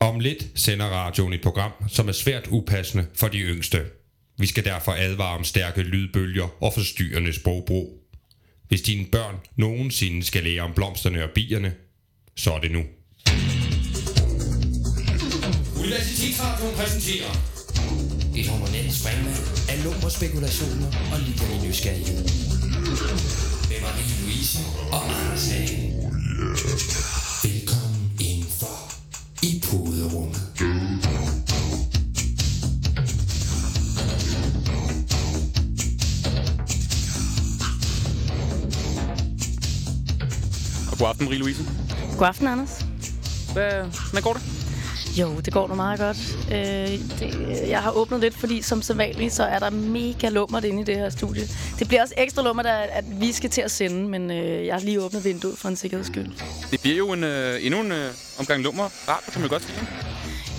Om lidt sender radioen et program, som er svært upassende for de yngste. Vi skal derfor advare om stærke lydbølger og forstyrrende sprogbrug. Hvis dine børn nogensinde skal lære om blomsterne og bierne, så er det nu. Universitetsradioen præsenterer Et hormonelt springvand af lummer spekulationer og liderlig nysgerrighed. Med Marie-Louise og Anders Hage. Velkommen god aften, Marie-Louise. God aften, Anders. Hvad, hvad går det? Jo, det går nu meget godt. Øh, det, jeg har åbnet lidt, fordi som sædvanligt, så er der mega lummert inde i det her studie. Det bliver også ekstra lummert, at, at vi skal til at sende, men øh, jeg har lige åbnet vinduet for en sikkerheds skyld. Det bliver jo en, øh, endnu en øh, omgang lummer. Radio, kan man godt sige.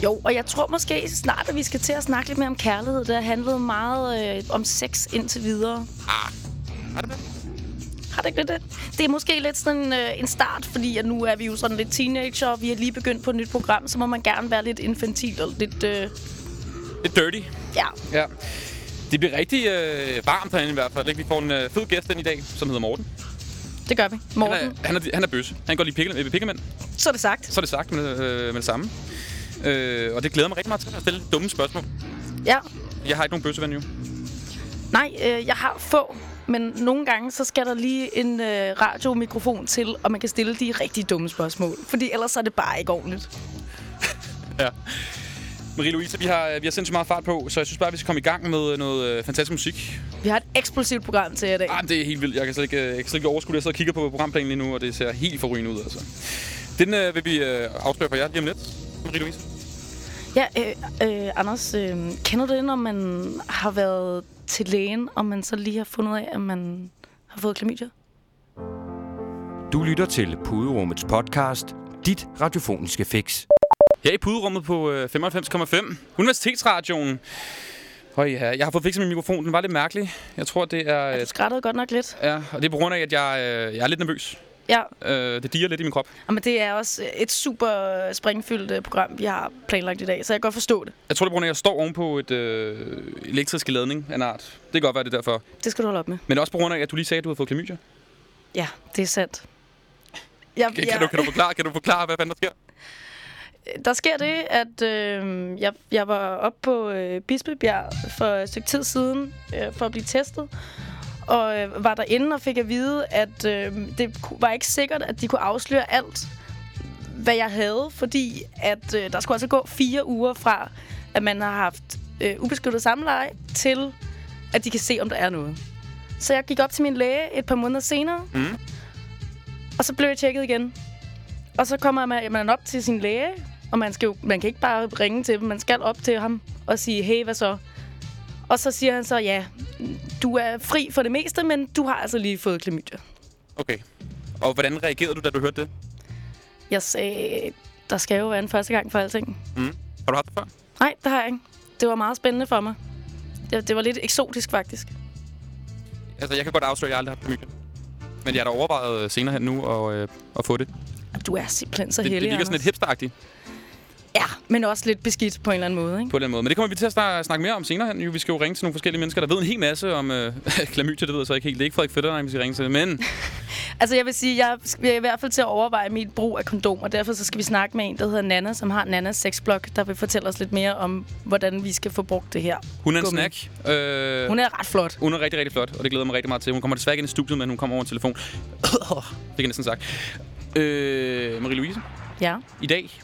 Jo, og jeg tror måske snart, at vi skal til at snakke lidt mere om kærlighed. Det har handlet meget øh, om sex indtil videre. Ah, har det det? Har det ikke lidt det? Det er måske lidt sådan øh, en start, fordi at nu er vi jo sådan lidt teenager, og vi har lige begyndt på et nyt program, så må man gerne være lidt infantil og lidt... Øh, Lidt dirty. ja, Ja. Det bliver rigtig øh, varmt herinde i hvert fald. Ikke? Vi får en øh, fed gæst ind i dag, som hedder Morten. det gør vi. Han Morten, er, han er, han er bøsse. Han går lige pikke, pikkemænd. så er det sagt. Så er det sagt med, øh, med det samme. Øh, og det glæder mig rigtig meget til at stille dumme spørgsmål. Ja, Jeg har ikke nogen bøsseven jo. Nej, øh, jeg har få, men nogle gange så skal der lige en øh, radiomikrofon til, og man kan stille de rigtig dumme spørgsmål. Fordi ellers er det bare ikke ordentligt. Ja. Marie-Louise, vi har, vi har sindssygt meget fart på, så jeg synes bare, vi skal komme i gang med noget øh, fantastisk musik. Vi har et eksplosivt program til jer i dag. Ah, det er helt vildt. Jeg kan slet ikke, øh, jeg kan slet ikke overskue det. Jeg sidder og kigger på programplanen lige nu, og det ser helt forrygende ud, altså. Den øh, vil vi øh, afsløre for jer lige om lidt, Marie-Louise. Ja, øh, øh, Anders, øh, kender du det, når man har været til lægen, og man så lige har fundet ud af, at man har fået klamydia? Du lytter til Puderummets podcast, dit radiofoniske fix. Her i puderummet på øh, 95,5. Universitetsradioen. Høj, ja, jeg har fået fikset min mikrofon. Den var lidt mærkelig. Jeg tror, det er... Ja, Øh, du skrættede godt nok lidt. ja, og det er på grund af, at jeg, øh, jeg er lidt nervøs. Ja, Øh, det diger lidt i min krop. men det er også et super springfyldt øh, program, vi har planlagt i dag, så jeg kan godt forstå det. Jeg tror, det er på at jeg står ovenpå et øh, elektrisk ladning af en art. Det kan godt være, det er derfor. Det skal du holde op med. Men også på grund af, at du lige sagde, at du havde fået klamydia. Ja, det er sandt. Jeg, Kan, kan, du, kan, du forklare, kan du forklare, hvad fanden der sker? Der sker det, at øh, jeg, jeg var oppe på øh, Bispebjerg for et stykke tid siden øh, for at blive testet. Og øh, var derinde og fik at vide, at øh, det var ikke sikkert, at de kunne afsløre alt, hvad jeg havde. Fordi at øh, der skulle altså gå fire uger fra, at man har haft øh, ubeskyttet samleje, til at de kan se, om der er noget. Så jeg gik op til min læge et par måneder senere, Mm. og så blev jeg tjekket igen. Og så kommer man, man op til sin læge, og man, skal jo, man kan ikke bare ringe til dem. Man skal op til ham og sige, hey, hvad så? Og så siger han så, ja, du er fri for det meste, men du har altså lige fået klamydia. Okay. Og hvordan reagerede du, da du hørte det? Jeg sagde, der skal jo være en første gang for alting. Mm. Har du haft det før? Nej, det har jeg ikke. Det var meget spændende for mig. Det, det var lidt eksotisk, faktisk. Altså, jeg kan godt afsløre, at jeg aldrig har haft klamydia. Men jeg har da overvejet øh, senere hen nu at, øh, at få det. Du er simpelthen så Det, det heldig, virker sådan lidt hipsteragtigt Ja, men også lidt beskidt på en eller anden måde, ikke? på den måde. Men det kommer vi til at snak- snakke mere om senere hen. Vi skal jo ringe til nogle forskellige mennesker, der ved en hel masse om øh, klamydia. Det ved jeg så ikke helt. Det er ikke Frederik Fetterlein, vi skal ringe til. Men Altså, jeg vil sige, jeg er i hvert fald til at overveje mit brug af kondom, og derfor så skal vi snakke med en, der hedder Nana, som har Nanas sexblog, der vil fortælle os lidt mere om, hvordan vi skal få brugt det her. hun er en Gummi. snack. Øh, Hun er ret flot. Hun er rigtig, rigtig flot, og det glæder mig rigtig meget til. Hun kommer desværre ikke ind i studiet, men hun kommer over en telefon. det kan jeg næsten sagt. Øh, Marie-Louise, Ja. i dag,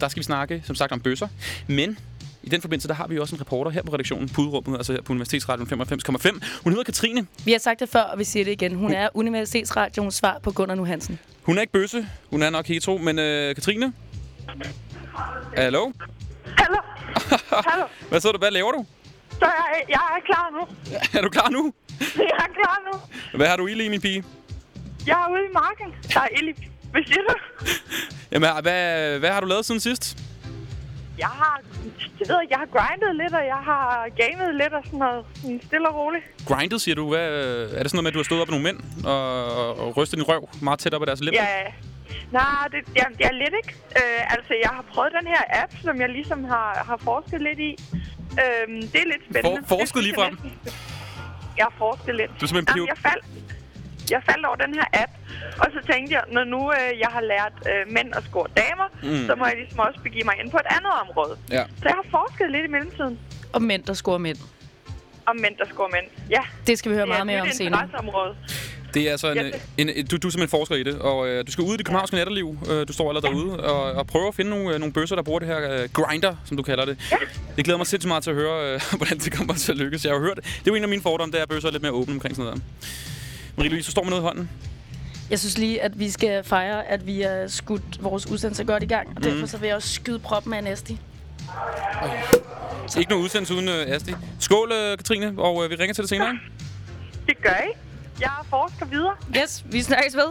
der skal vi snakke, som sagt, om bøsser. Men i den forbindelse, der har vi også en reporter her på redaktionen, Puderummet, altså her på Universitetsradion 95,5. Hun hedder Katrine. Vi har sagt det før, og vi siger det igen. Hun er Universitetsradioens svar på Gunnar Nu Hansen. Hun er ikke bøsse, hun er nok hetero, men øh, Katrine? Hallo? Hallo. Hallo. Hvad så du? Hvad laver du? Så jeg, jeg er klar nu. Er du klar nu? Jeg er klar nu. Hvad har du i lige, min pige? Jeg er ude i marken. Der er ild i. Hvad siger du? Jamen, hvad, hvad har du lavet siden sidst? Jeg har, jeg ved jeg har grindet lidt, og jeg har gamet lidt og sådan noget. Sådan Stille og roligt. Grindet, siger du. Hvad, er det sådan noget med, at du har stået op med nogle mænd og, og, rystet din røv meget tæt op ad deres læber? Ja, Nej, det, er, det er lidt ikke. Øh, altså, jeg har prøvet den her app, som jeg ligesom har, har forsket lidt i. Øhm, det er lidt spændende. For- forsket lige frem? jeg har forsket lidt. Du er simpelthen Jamen, jeg faldt, jeg faldt over den her app, og så tænkte jeg, når nu øh, jeg har lært øh, mænd at score damer, mm. så må jeg ligesom også begive mig ind på et andet område. Ja. Så jeg har forsket lidt i mellemtiden Og mænd, der scorer mænd. om mænd, der scorer mænd. Ja, Det skal vi høre det er meget mere om et senere. Det er altså en, Ja. en, en, du, du er simpelthen forsker i det, og øh, du skal ud i det københavnske natterliv. Øh, du står allerede derude og, og prøver at finde nogle, øh, nogle bøsser, der bruger det her øh, grinder, som du kalder det. Ja. Det glæder mig sindssygt meget til at høre, øh, hvordan det kommer til at lykkes. Jeg har hørt, det er jo en af mine fordomme, det er, at bøsser er lidt mere åbne omkring sådan noget. Marie-Louise, så står med noget i hånden. Jeg synes lige, at vi skal fejre, at vi har skudt vores udsendelse godt i gang. Og derfor så vil jeg også skyde proppen af Nasty. Ikke noget udsendelse uden øh, Asti. Skål, øh, Katrine, og øh, vi ringer til dig senere. ikke? Det gør I. Jeg forsker videre. Yes, vi snakkes ved.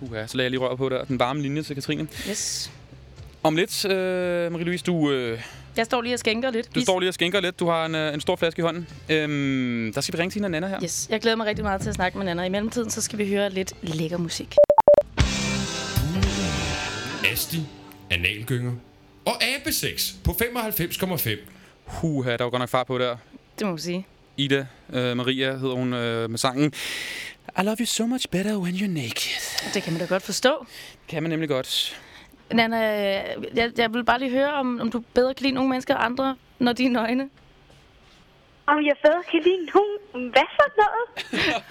Uha, så lagde jeg lige rør på der. Den varme linje til Katrine. Yes. Om lidt, øh, Marie-Louise, du, øh, Jeg står lige og skænker lidt. du står lige og skænker lidt. Du har en, øh, en stor flaske i hånden. Øhm, der skal vi ringe til Nana her. Yes, jeg glæder mig rigtig meget til at snakke med Nana. I mellemtiden så skal vi høre lidt lækker musik. Asti, analgynger og abesex på 95,5. Huha, der var godt nok far på der. Det må man sige. Ida øh, Maria hedder hun øh, med sangen I love you so much better when you're naked. Det kan man da godt forstå. Kan man nemlig godt. Nana, jeg, jeg vil bare lige høre, om, om du bedre kan lide nogle mennesker end andre, når de er nøgne. Om jeg bedre kan lide nogen. Hvad for noget?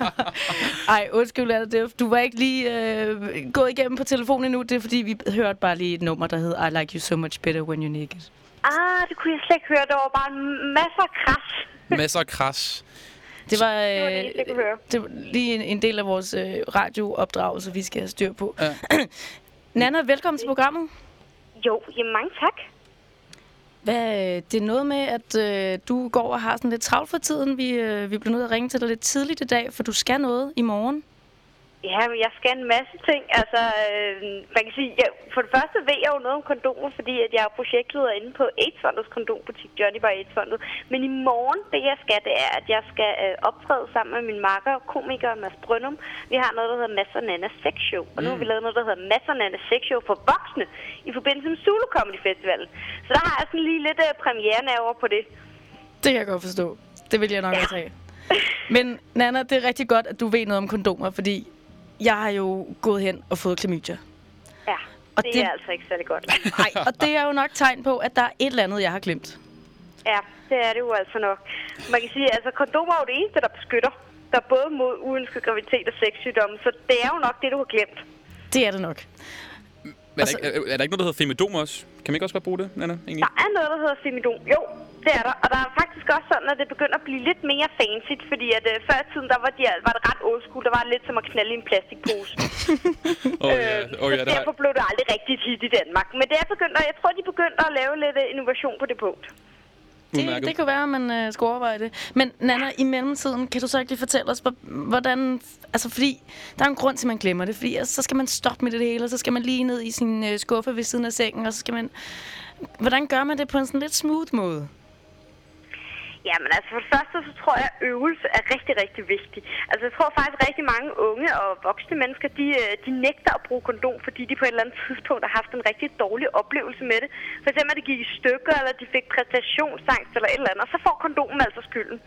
Ej, undskyld, Anna, det, du var ikke lige øh, gået igennem på telefonen endnu. Det er fordi, vi hørte bare lige et nummer, der hed I like you so much better when you're naked. Ah, det kunne jeg slet ikke høre. Der var bare en masser af kras. Masser af kras. Det var, øh, Det var det det var lige en, en del af vores øh, radioopdragelse, vi skal have styr på. Ja. Nana, velkommen til programmet. Jo, jamen mange tak. Hvad, det er noget med, at øh, du går og har sådan lidt travlt for tiden. Vi, øh, vi bliver nødt til at ringe til dig lidt tidligt i dag, for du skal noget i morgen. Ja, men jeg skal en masse ting. Altså, øh, man kan sige, ja, for det første ved jeg jo noget om kondomer, fordi at jeg er projektleder inde på AIDS-fondets kondombutik, Johnny by AIDS-fondet. Men i morgen, det jeg skal, det er, at jeg skal øh, optræde sammen med min makker, komiker Mads Brønum. Vi har noget, der hedder Mads og Nana Sex Show. Og nu har vi lavet noget, der hedder Mads og Nana Sex Show for voksne i forbindelse med Zulu Comedy Festival. Så der har jeg sådan lige lidt øh, premiere over på det. Det kan jeg godt forstå. Det vil jeg nok også have. Men Nana, det er rigtig godt, at du ved noget om kondomer, fordi jeg har jo gået hen og fået klamydia. Ja, Og det, det- er altså ikke særlig godt. Nej, og det er jo nok tegn på, at der er et eller andet, jeg har glemt. Ja, det er det jo altså nok. Man kan sige, at altså, kondomer er jo det eneste, der beskytter. Der er både mod uønsket graviditet og sexsygdomme, så det er jo nok det, du har glemt. Det er det nok. Men er, der ikke, er, er der ikke noget, der hedder femidom også? Kan man ikke også godt bruge det, Nana? Egentlig? Der er noget, der hedder femidon. Jo, det er der. Og der er faktisk også sådan, at det begynder at blive lidt mere fancy, fordi at øh, før i tiden, der var, de, var det ret old school. Der var lidt som at knalde i en plastikpose. Oh, ja, Øh, oh, ja, så det har, derfor blev det aldrig rigtig hit i Danmark. Men det er begyndt, og jeg tror, de begyndte at lave lidt øh, innovation på det punkt. Det, det kunne være, at man øh, skulle overveje det. Men Nana, i mellemtiden, kan du så ikke lige fortælle os, hvor- hvordan... Altså, fordi der er en grund til, at man glemmer det. Fordi altså, så skal man stoppe med det hele, og så skal man lige ned i sin øh, skuffe ved siden af sengen, og så skal man... Hvordan gør man det på en sådan lidt smooth måde? Jamen altså for det første, så tror jeg, at øvelse er rigtig, rigtig vigtig. Altså jeg tror faktisk, at rigtig mange unge og voksne mennesker, de, øh, de nægter at bruge kondom, fordi de på et eller andet tidspunkt har haft en rigtig dårlig oplevelse med det. For eksempel, at det gik i stykker, eller de fik præstationsangst eller et eller andet, og så får kondomen altså skylden.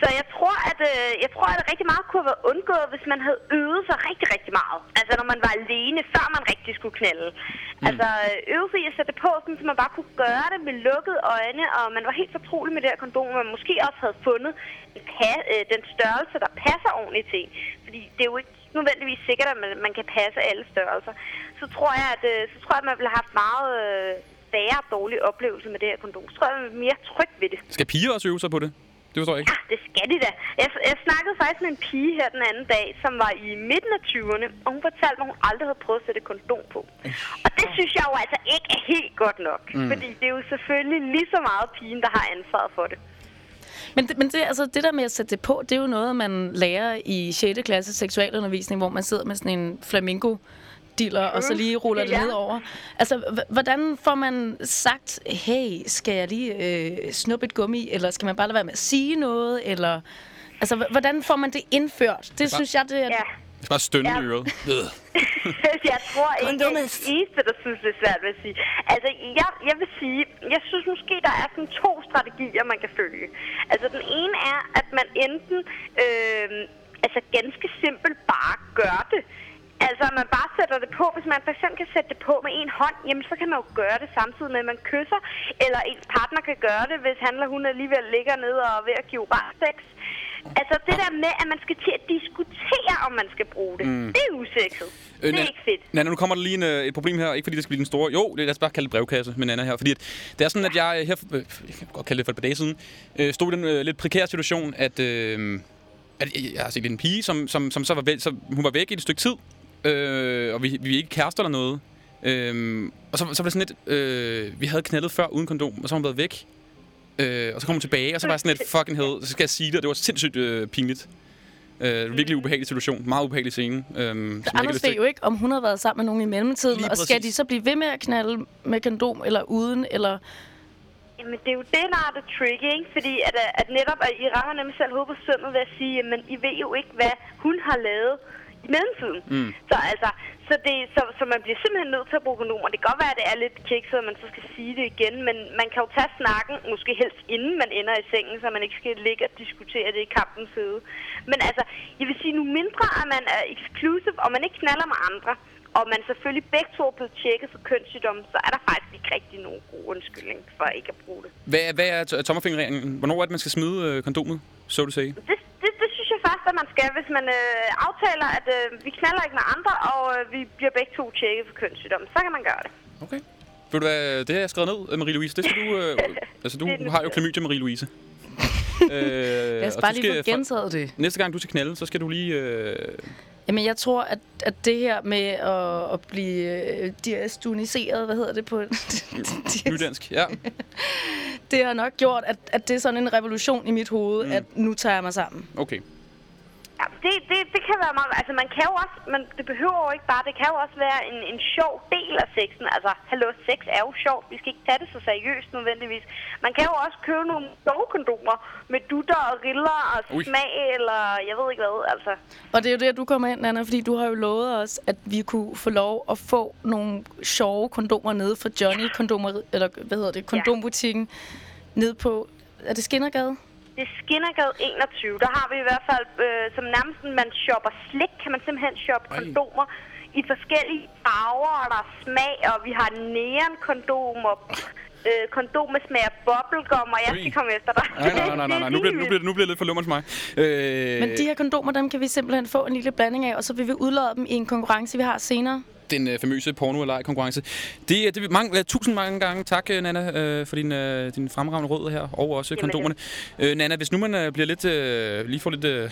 Så jeg tror, at, øh, jeg tror, at rigtig meget kunne have været undgået, hvis man havde øvet sig rigtig, rigtig meget. Altså når man var alene, før man rigtig skulle knalde. Mm. Altså øve sig i at sætte det på, sådan, så man bare kunne gøre det med lukkede øjne, og man var helt fortrolig med det her kondom, man måske også havde fundet en pa- øh, den størrelse, der passer ordentligt til en. Fordi det er jo ikke nødvendigvis sikkert, at man, man kan passe alle størrelser. Så tror jeg, at, øh, så tror jeg, at man ville have haft meget øh, færre dårlige oplevelser med det her kondom. Så tror jeg, at man ville mere tryg ved det. skal piger også øve sig på det? Det forstår jeg ikke. Ja, det skal de da. Jeg, jeg snakkede faktisk med en pige her den anden dag, som var i midten af 20'erne, og hun fortalte, at hun aldrig havde prøvet at sætte kondom på. Og det synes jeg jo altså ikke er helt godt nok. Mm. Fordi det er jo selvfølgelig lige så meget pigen, der har ansvaret for det. Men, det, men det, altså, det der med at sætte det på, det er jo noget, man lærer i 6. klasse seksualundervisning, hvor man sidder med sådan en flamingo diller, og så lige ruller det Ja. ned over. Altså, hvordan får man sagt, hey, skal jeg lige øh, snuppe et gummi, eller skal man bare lade være med at sige noget, eller... Altså, hvordan får man det indført? Det synes jeg, det er Ja. Jeg skal bare stønne Ja. i øret. Jeg tror ikke, at Kondomet. det eneste, der synes, det er svært ved at sige. Altså, jeg, jeg vil sige, jeg synes måske, der er sådan to strategier, man kan følge. Altså, den ene er, at man enten, øh, altså ganske simpelt bare gør det. Altså, at man bare sætter det på. Hvis man for eksempel kan sætte det på med en hånd, jamen så kan man jo gøre det samtidig med, at man kysser. Eller ens partner kan gøre det, hvis han eller hun alligevel ligger ned og er ved at give oral sex. Altså, det der med, at man skal til at diskutere, om man skal bruge det, mm. det er usekset. Det er ikke fedt. Nana, nu kommer der lige en, øh, et problem her. Ikke fordi det skal blive den store... Jo, lad os bare kalde det brevkasse med Nana her. Fordi at det er sådan, at jeg øh, her... Øh, jeg kan godt kalde det for et par dage siden. Øh, stod i den øh, lidt prekære situation, at... Øh, at jeg, jeg har set en pige, som, som, som så var væk, så hun var væk i et stykke tid. Øh, og vi, vi er ikke kærester eller noget. Øh, og så, så var det sådan lidt... Øh, vi havde knaldet før uden kondom, og så har hun været væk. Øh, og så kom hun tilbage, og så var jeg sådan lidt fucking hell. Så skal jeg sige det, og det var sindssygt øh, pinligt. Øh, virkelig ubehagelig situation. Meget ubehagelig scene. Øh, som jeg ikke har Anders ved jo ikke, om hun har været sammen med nogen i mellemtiden, Lige og skal præcis. de så blive ved med at knalde med kondom, eller uden, eller... Jamen, det er jo det, der er det tricky, ikke? Fordi at, at netop, at I rammer nemlig selv hovedet på sømmet ved at sige, men I ved jo ikke, hvad hun har lavet i mellemtiden. Mm. Så altså, så, det, så, så man bliver simpelthen nødt til at bruge kondomer. Det kan godt være, at det er lidt kikset, at man så skal sige det igen, men man kan jo tage snakken, måske helst inden man ender i sengen, så man ikke skal ligge og diskutere det i kampens side. Men altså, jeg vil sige, nu mindre at man er exclusive, og man ikke knaller med andre, og man selvfølgelig begge to er blevet tjekket for kønssygdomme, så er der faktisk ikke rigtig nogen god undskyldning for ikke at bruge det. Hvad, hvad er to- tommelfingerreglen? Hvornår er det, man skal smide øh, kondomet, så du sige? Det, jeg at man skal, hvis man øh, aftaler, at øh, vi knaller ikke med andre, og øh, vi bliver begge to tjekket for kønssygdomme. Så kan man gøre det. Okay. Ved du hvad, det har jeg skrevet ned, øh, Marie-Louise. Det skal du... Øh, altså, du har jo klamydia, Marie-Louise. øh, os og bare du lige få skal- gentaget det. Næste gang, du skal knalde, så skal du lige... Øh, Jamen, jeg tror, at, at det her med at, at blive øh, diastoniseret, hvad hedder det på... nydansk. Ja. det har nok gjort, at, at det er sådan en revolution i mit hoved, mm. at nu tager jeg mig sammen. Okay. Ja, det, det, det kan være meget... Altså, man kan jo også... Men det behøver jo ikke bare... Det kan jo også være en, en sjov del af sexen. Altså, hallo, sex er jo sjovt. Vi skal ikke tage det så seriøst nødvendigvis. Man kan jo også købe nogle sjove kondomer med dutter og riller og Ui. smag, eller jeg ved ikke hvad, altså. Og det er jo der, du kommer ind, Anna, fordi du har jo lovet os, at vi kunne få lov at få nogle sjove kondomer nede fra Johnny kondomer, eller hvad hedder det, kondombutikken, ned på... Er det Skinnergade? Det er Skinnergade 21. Der har vi i hvert fald, øh, som nærmest man shopper slik, kan man simpelthen shoppe Ej. kondomer i forskellige farver, og der er smag, og vi har neon-kondom, og øh, kondom med smag af bubblegum, og jeg skal komme efter dig. Nej, nej, nej, nej, nej. Nu bliver, nu bliver, nu bliver det lidt for lummer for mig. Øh, Men de her kondomer, dem kan vi simpelthen få en lille blanding af, og så vil vi udlade dem i en konkurrence, vi har senere. Den øh, famøse porno eller konkurrence. Det, er- det mange, øh, tusind mange gange tak, øh, Nana, øh, for din, øh, din fremragende råd her, og også Jamen, kondomerne. Øh, Nana, hvis nu man øh, bliver lidt, øh, lige får lidt, øh,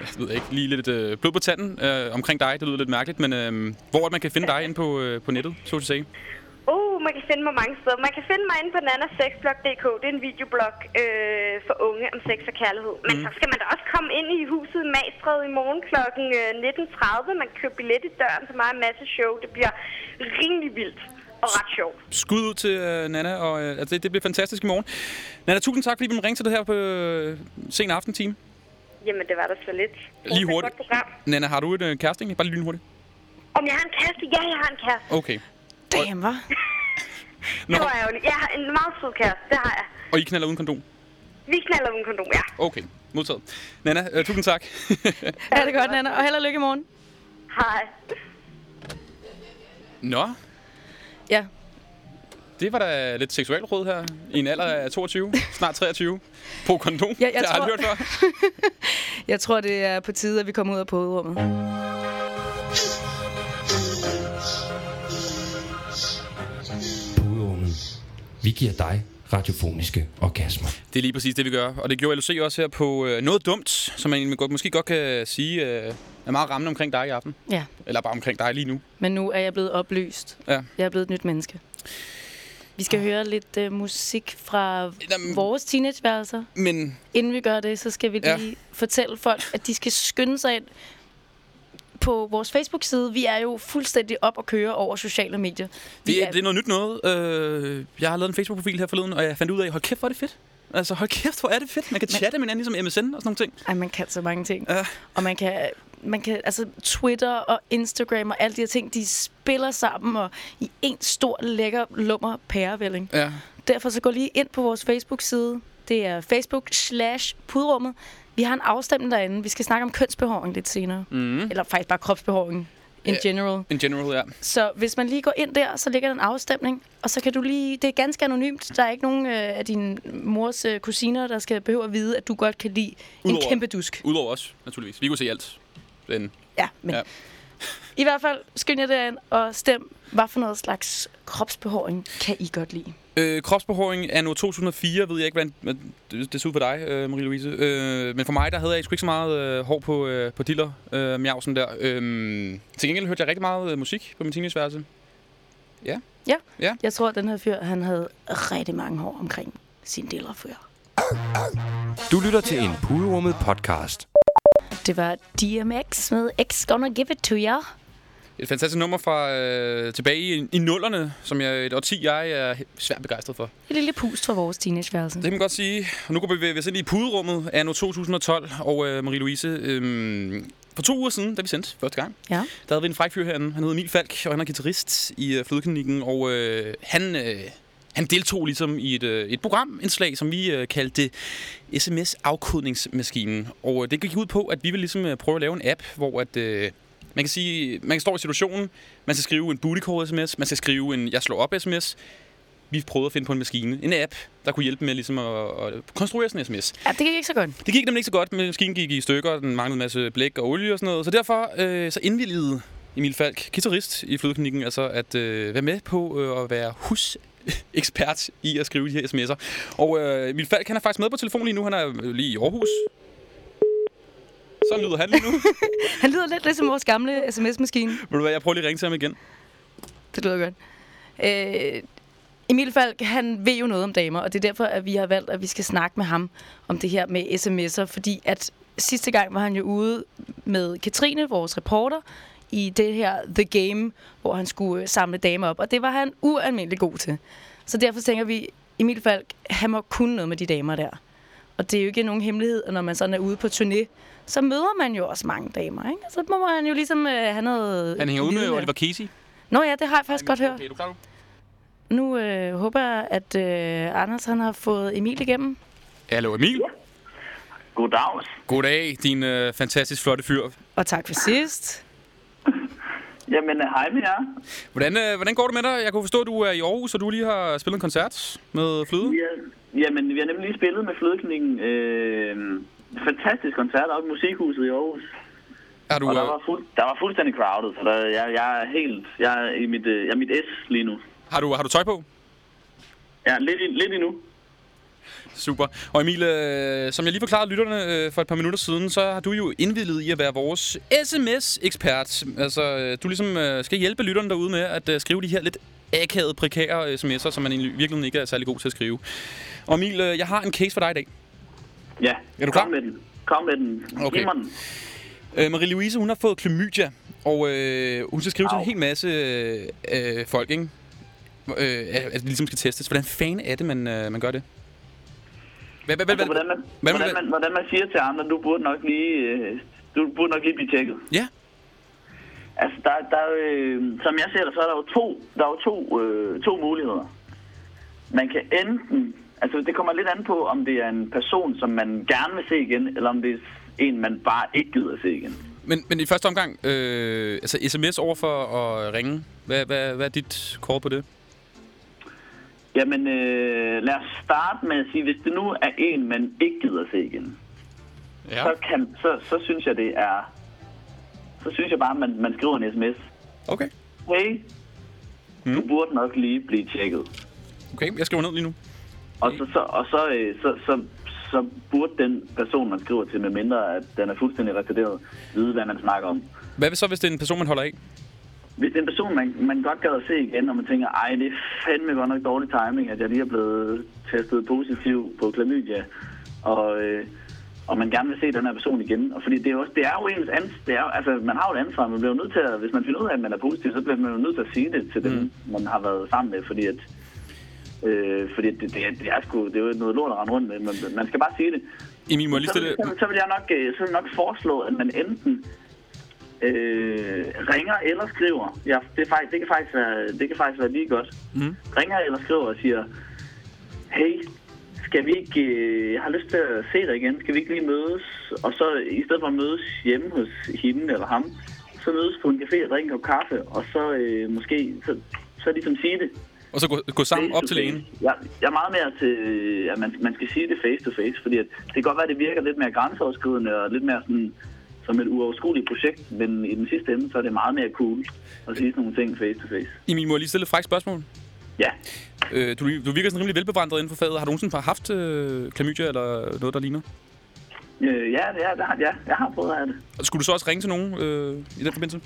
jeg ved ikke, lige lidt øh, blod på tanden øh, omkring dig, det lyder lidt mærkeligt, men øh, hvor man kan finde dig ind på, øh, på nettet, så at sige? Uh, man kan finde mig mange steder. Man kan finde mig inde på nanasexblog.dk. Det er en videoblog øh, for unge om sex og kærlighed. Men Mhm. så skal man da også komme ind i huset i Magstred i morgen kl. 19.30. Man kan købe billet i døren til mig en masse show. Det bliver rimelig vildt og ret sjovt. Skud ud til øh, Nana, og øh, altså, det, det bliver fantastisk i morgen. Nana, tusind tak, fordi vi må ringe til dig her på øh, sen aftentime. Jamen, det var da så lidt. Lige Det hurtigt. Nana, har du et øh, kæreste egentlig? Bare lige lynhurtigt. Om jeg har en kæreste? Ja, jeg har en kæreste. Okay. Damn, hva'? Nå, Det var ærgerligt. Jeg har en meget sød kæreste. Det har jeg. og I knaller uden kondom? Vi knaller uden kondom, ja. Okay, modtaget. Nana, øh, tusind tak. Ha' det godt, Nana, og held og lykke i morgen. Hej. Nå, Ja, det var da lidt seksuelt råd her. I en alder af 22, snart 23. På kondom. Ja, jeg det har jeg tror- aldrig hørt før. jeg tror, det er på tide, at vi kommer ud af poderummet. Vi giver dig radiofoniske orgasmer. Det er lige præcis det, vi gør. Og det gjorde LOC også her på øh, noget dumt, som man måske godt kan sige øh, er meget rammende omkring dig i aften. Ja, Eller bare omkring dig lige nu. men nu er jeg blevet oplyst. Ja. Jeg er blevet et nyt menneske. Vi skal høre lidt uh, musik fra Jamen- vores teenageværelser. Men Inden vi gør det, så skal vi Ja. lige fortælle folk, at de skal skynde sig ind på vores Facebook-side. Vi er jo fuldstændig op og køre over sociale medier. Vi det, er, det er noget nyt noget. Øh, jeg har lavet en Facebook-profil her forleden, og jeg fandt ud af, hold kæft, hvor er det fedt. Altså, hold kæft, hvor er det fedt. Man kan chatte med hinanden ligesom MSN og sådan nogle ting. Ej, man kan så mange ting. Ja. Og man kan man kan, altså Twitter og Instagram og alle de her ting, de spiller sammen og i en stor, lækker lummer pærevælling. Ja. Derfor så gå lige ind på vores Facebook-side. Det er Facebook slash pudrummet. Vi har en afstemning derinde. Vi skal snakke om kønsbehåring lidt senere. Mm. Eller faktisk bare kropsbehåring in Ja. general. In general, ja. Så hvis man lige går ind der, så ligger der en afstemning, og så kan du lige... Det er ganske anonymt. Der er ikke nogen øh, af dine mors øh, kusiner, der skal behøve at vide, at du godt kan lide en Udover- kæmpe dusk. Udover os, naturligvis. Vi kunne se alt. Den. Ja, men Ja. I hvert fald skynd jer derind og stem, hvad for noget slags kropsbehåring kan I godt lide. Øh, kropsbehåring er nu 2004, ved jeg ikke, hvordan det, det ser ud for dig, øh, Marie-Louise. Øh, men for mig, der havde jeg sgu ikke så meget øh, hår på, øh, på diller, øh, mjavsen der. Øh, til gengæld hørte jeg rigtig meget øh, musik på min teenageværelse. Ja. Ja. Ja. Jeg tror, at den her fyr, han havde rigtig mange hår omkring sin deler før. Du lytter til en Puderummet podcast. Det var DMX med X Gonna Give It To Ya. Et fantastisk nummer fra øh, tilbage i, i nullerne, som jeg et årti, jeg er svært begejstret for. Et lille pust fra vores teenageværelse. Det kan man godt sige. Og nu går vi os ind i puderummet af 2012, og øh, Marie-Louise, øh, for to uger siden, da vi sendte første gang, Ja. der havde vi en fræk fyr herinde. Han hedder Emil Falk, og han er guitarist i øh, Flødeklinikken, og øh, han, øh, han deltog ligesom i et, øh, et programindslag, som vi øh, kaldte SMS-afkodningsmaskinen. Og øh, det gik ud på, at vi ville ligesom prøve at lave en app, hvor at... Øh, man kan sige, man kan stå i situationen, man skal skrive en booty call sms, man skal skrive en jeg slår op sms. Vi prøvede at finde på en maskine, en app, der kunne hjælpe med ligesom at, at konstruere sådan en sms. Ja, det gik ikke så godt. Det gik nemlig ikke så godt, men maskinen gik i stykker, den manglede en masse blæk og olie og sådan noget. Så derfor øh, så indvilligede Emil Falk, guitarist i Flødeklinikken, altså at øh, være med på øh, at være husekspert i at skrive de her sms'er. Og øh, Emil Falk, han er faktisk med på telefon lige nu, han er lige i Aarhus. Sådan lyder han lige nu. Han lyder lidt ligesom vores gamle sms-maskine. Vil du hvad, jeg prøver lige at ringe til ham igen. Det lyder godt. Øh, Emil Falk, han ved jo noget om damer, og det er derfor, at vi har valgt, at vi skal snakke med ham om det her med sms'er, fordi at sidste gang var han jo ude med Katrine, vores reporter, i det her The Game, hvor han skulle øh, samle damer op, og det var han ualmindelig god til. Så derfor tænker vi, Emil Falk, han må kunne noget med de damer der. Og det er jo ikke nogen hemmelighed, at når man sådan er ude på turné, så møder man jo også mange damer, ikke? Så må man jo ligesom øh, have noget... Han hænger ud med. Oliver Casey. Nå ja, det har jeg faktisk godt hørt. Okay, er du klar nu? Nu øh, håber jeg, at øh, Anders han har fået Emil igennem. Hallo Emil. Goddags. Goddag, din øh, fantastisk flotte fyr. Og tak for sidst. Jamen, hej med jer. Hvordan, øh, hvordan går det med dig? Jeg kunne forstå, at du er i Aarhus, og du lige har spillet en koncert med Fløde. Ja, jamen, vi har nemlig lige spillet med Flødeklinikken. Øh, fantastisk koncert oppe i Musikhuset i Aarhus. Har du, Og der øh, var, fuld, der var fuldstændig crowded, så der, jeg, jeg er helt... Jeg er i mit, øh, jeg er mit S lige nu. har, du, har du tøj på? Ja, lidt, lidt endnu. Super. Og Emil, øh, som jeg lige forklarede lytterne øh, for et par minutter siden, så har du jo indvildet i at være vores SMS-ekspert. Altså, øh, du ligesom øh, skal hjælpe lytterne derude med at øh, skrive de her lidt akavede, prekære sms'er, som man i virkeligheden ikke er særlig god til at skrive. Og Emil, øh, jeg har en case for dig i dag. Ja, Er du kom klar? med den. Kom med den. Okay. Giv den. Øh, Marie-Louise, hun har fået klamydia, og øh, hun skal skrive til en Au. hel masse øh, folk, ikke? Øh, det ligesom skal testes. Hvordan fanden er det, man, øh, man gør det? Hvad, hvad, hvad, Altså, hvordan, man, hvad- hvordan, man, hvordan man siger til andre, du burde nok lige... Øh, du burde nok lige blive tjekket. Ja, Altså, der, der, øh, som jeg ser det, så er der jo to, der er jo to, øh, to muligheder. Man kan enten... Altså, det kommer lidt an på, om det er en person, som man gerne vil se igen, eller om det er en, man bare ikke gider at se igen. men, men i første omgang, øh, altså sms over for at ringe. Hvad, hvad, hvad er dit kort på det? Jamen, øh, lad os starte med at sige, hvis det nu er en, man ikke gider at se igen, Ja. så, kan, så, så synes jeg, det er... Så synes jeg bare, man, man skriver en sms. Okay. Hey, du burde nok lige blive tjekket. Okay, jeg skriver ned lige nu. Og så, så, og så, øh, så, så, så burde den person, man skriver til, med mindre at den er fuldstændig retarderet, vide, hvad man snakker om. Hvad så, hvis det er en person, man holder af? Hvis det er en person, man, man godt gad at se igen, og man tænker, ej, det er fandme godt nok dårlig timing, at jeg lige er blevet testet positiv på klamydia, og, øh, og man gerne vil se den her person igen. Og fordi det er, også, det er jo ens ans, det er, altså, man har jo et ansvar, man bliver nødt til at, hvis man finder ud af, at man er positiv, så bliver man jo nødt til at sige det til dem, Mm. man har været sammen med, fordi at Øh, fordi det, det, det, er sgu, det er jo noget lort at rende rundt med, men man skal bare sige det. Emil, må jeg lige Så, stille... så, så, vil jeg nok, øh, så vil jeg nok foreslå, at man enten øh, ringer eller skriver. Ja, det, er faktisk, det, kan faktisk være, det kan faktisk være lige godt. Mm. Ringer eller skriver og siger, hey, skal vi ikke, øh, jeg har lyst til at se dig igen, skal vi ikke lige mødes? Og så i stedet for at mødes hjemme hos hende eller ham, så mødes på en café og drikke en kop kaffe, og så øh, måske, så, så ligesom sige det. Og så gå, gå sammen Face op til lægen. Jeg, jeg er meget mere til, at man, man skal sige det face to face, fordi at det kan godt være, at det virker lidt mere grænseoverskridende og lidt mere sådan, som et uoverskueligt projekt, men i den sidste ende, så er det meget mere cool at sige sådan nogle ting face to face. Emil, må jeg lige stille et frækt spørgsmål? Ja, Øh, du, du virker sådan rimelig velbevandret inden for faget. Har du nogensinde haft øh, klamydia eller noget, der ligner? øh, ja, ja, det har, ja, jeg har prøvet at have det. Og Skulle du så også ringe til nogen øh, i den forbindelse?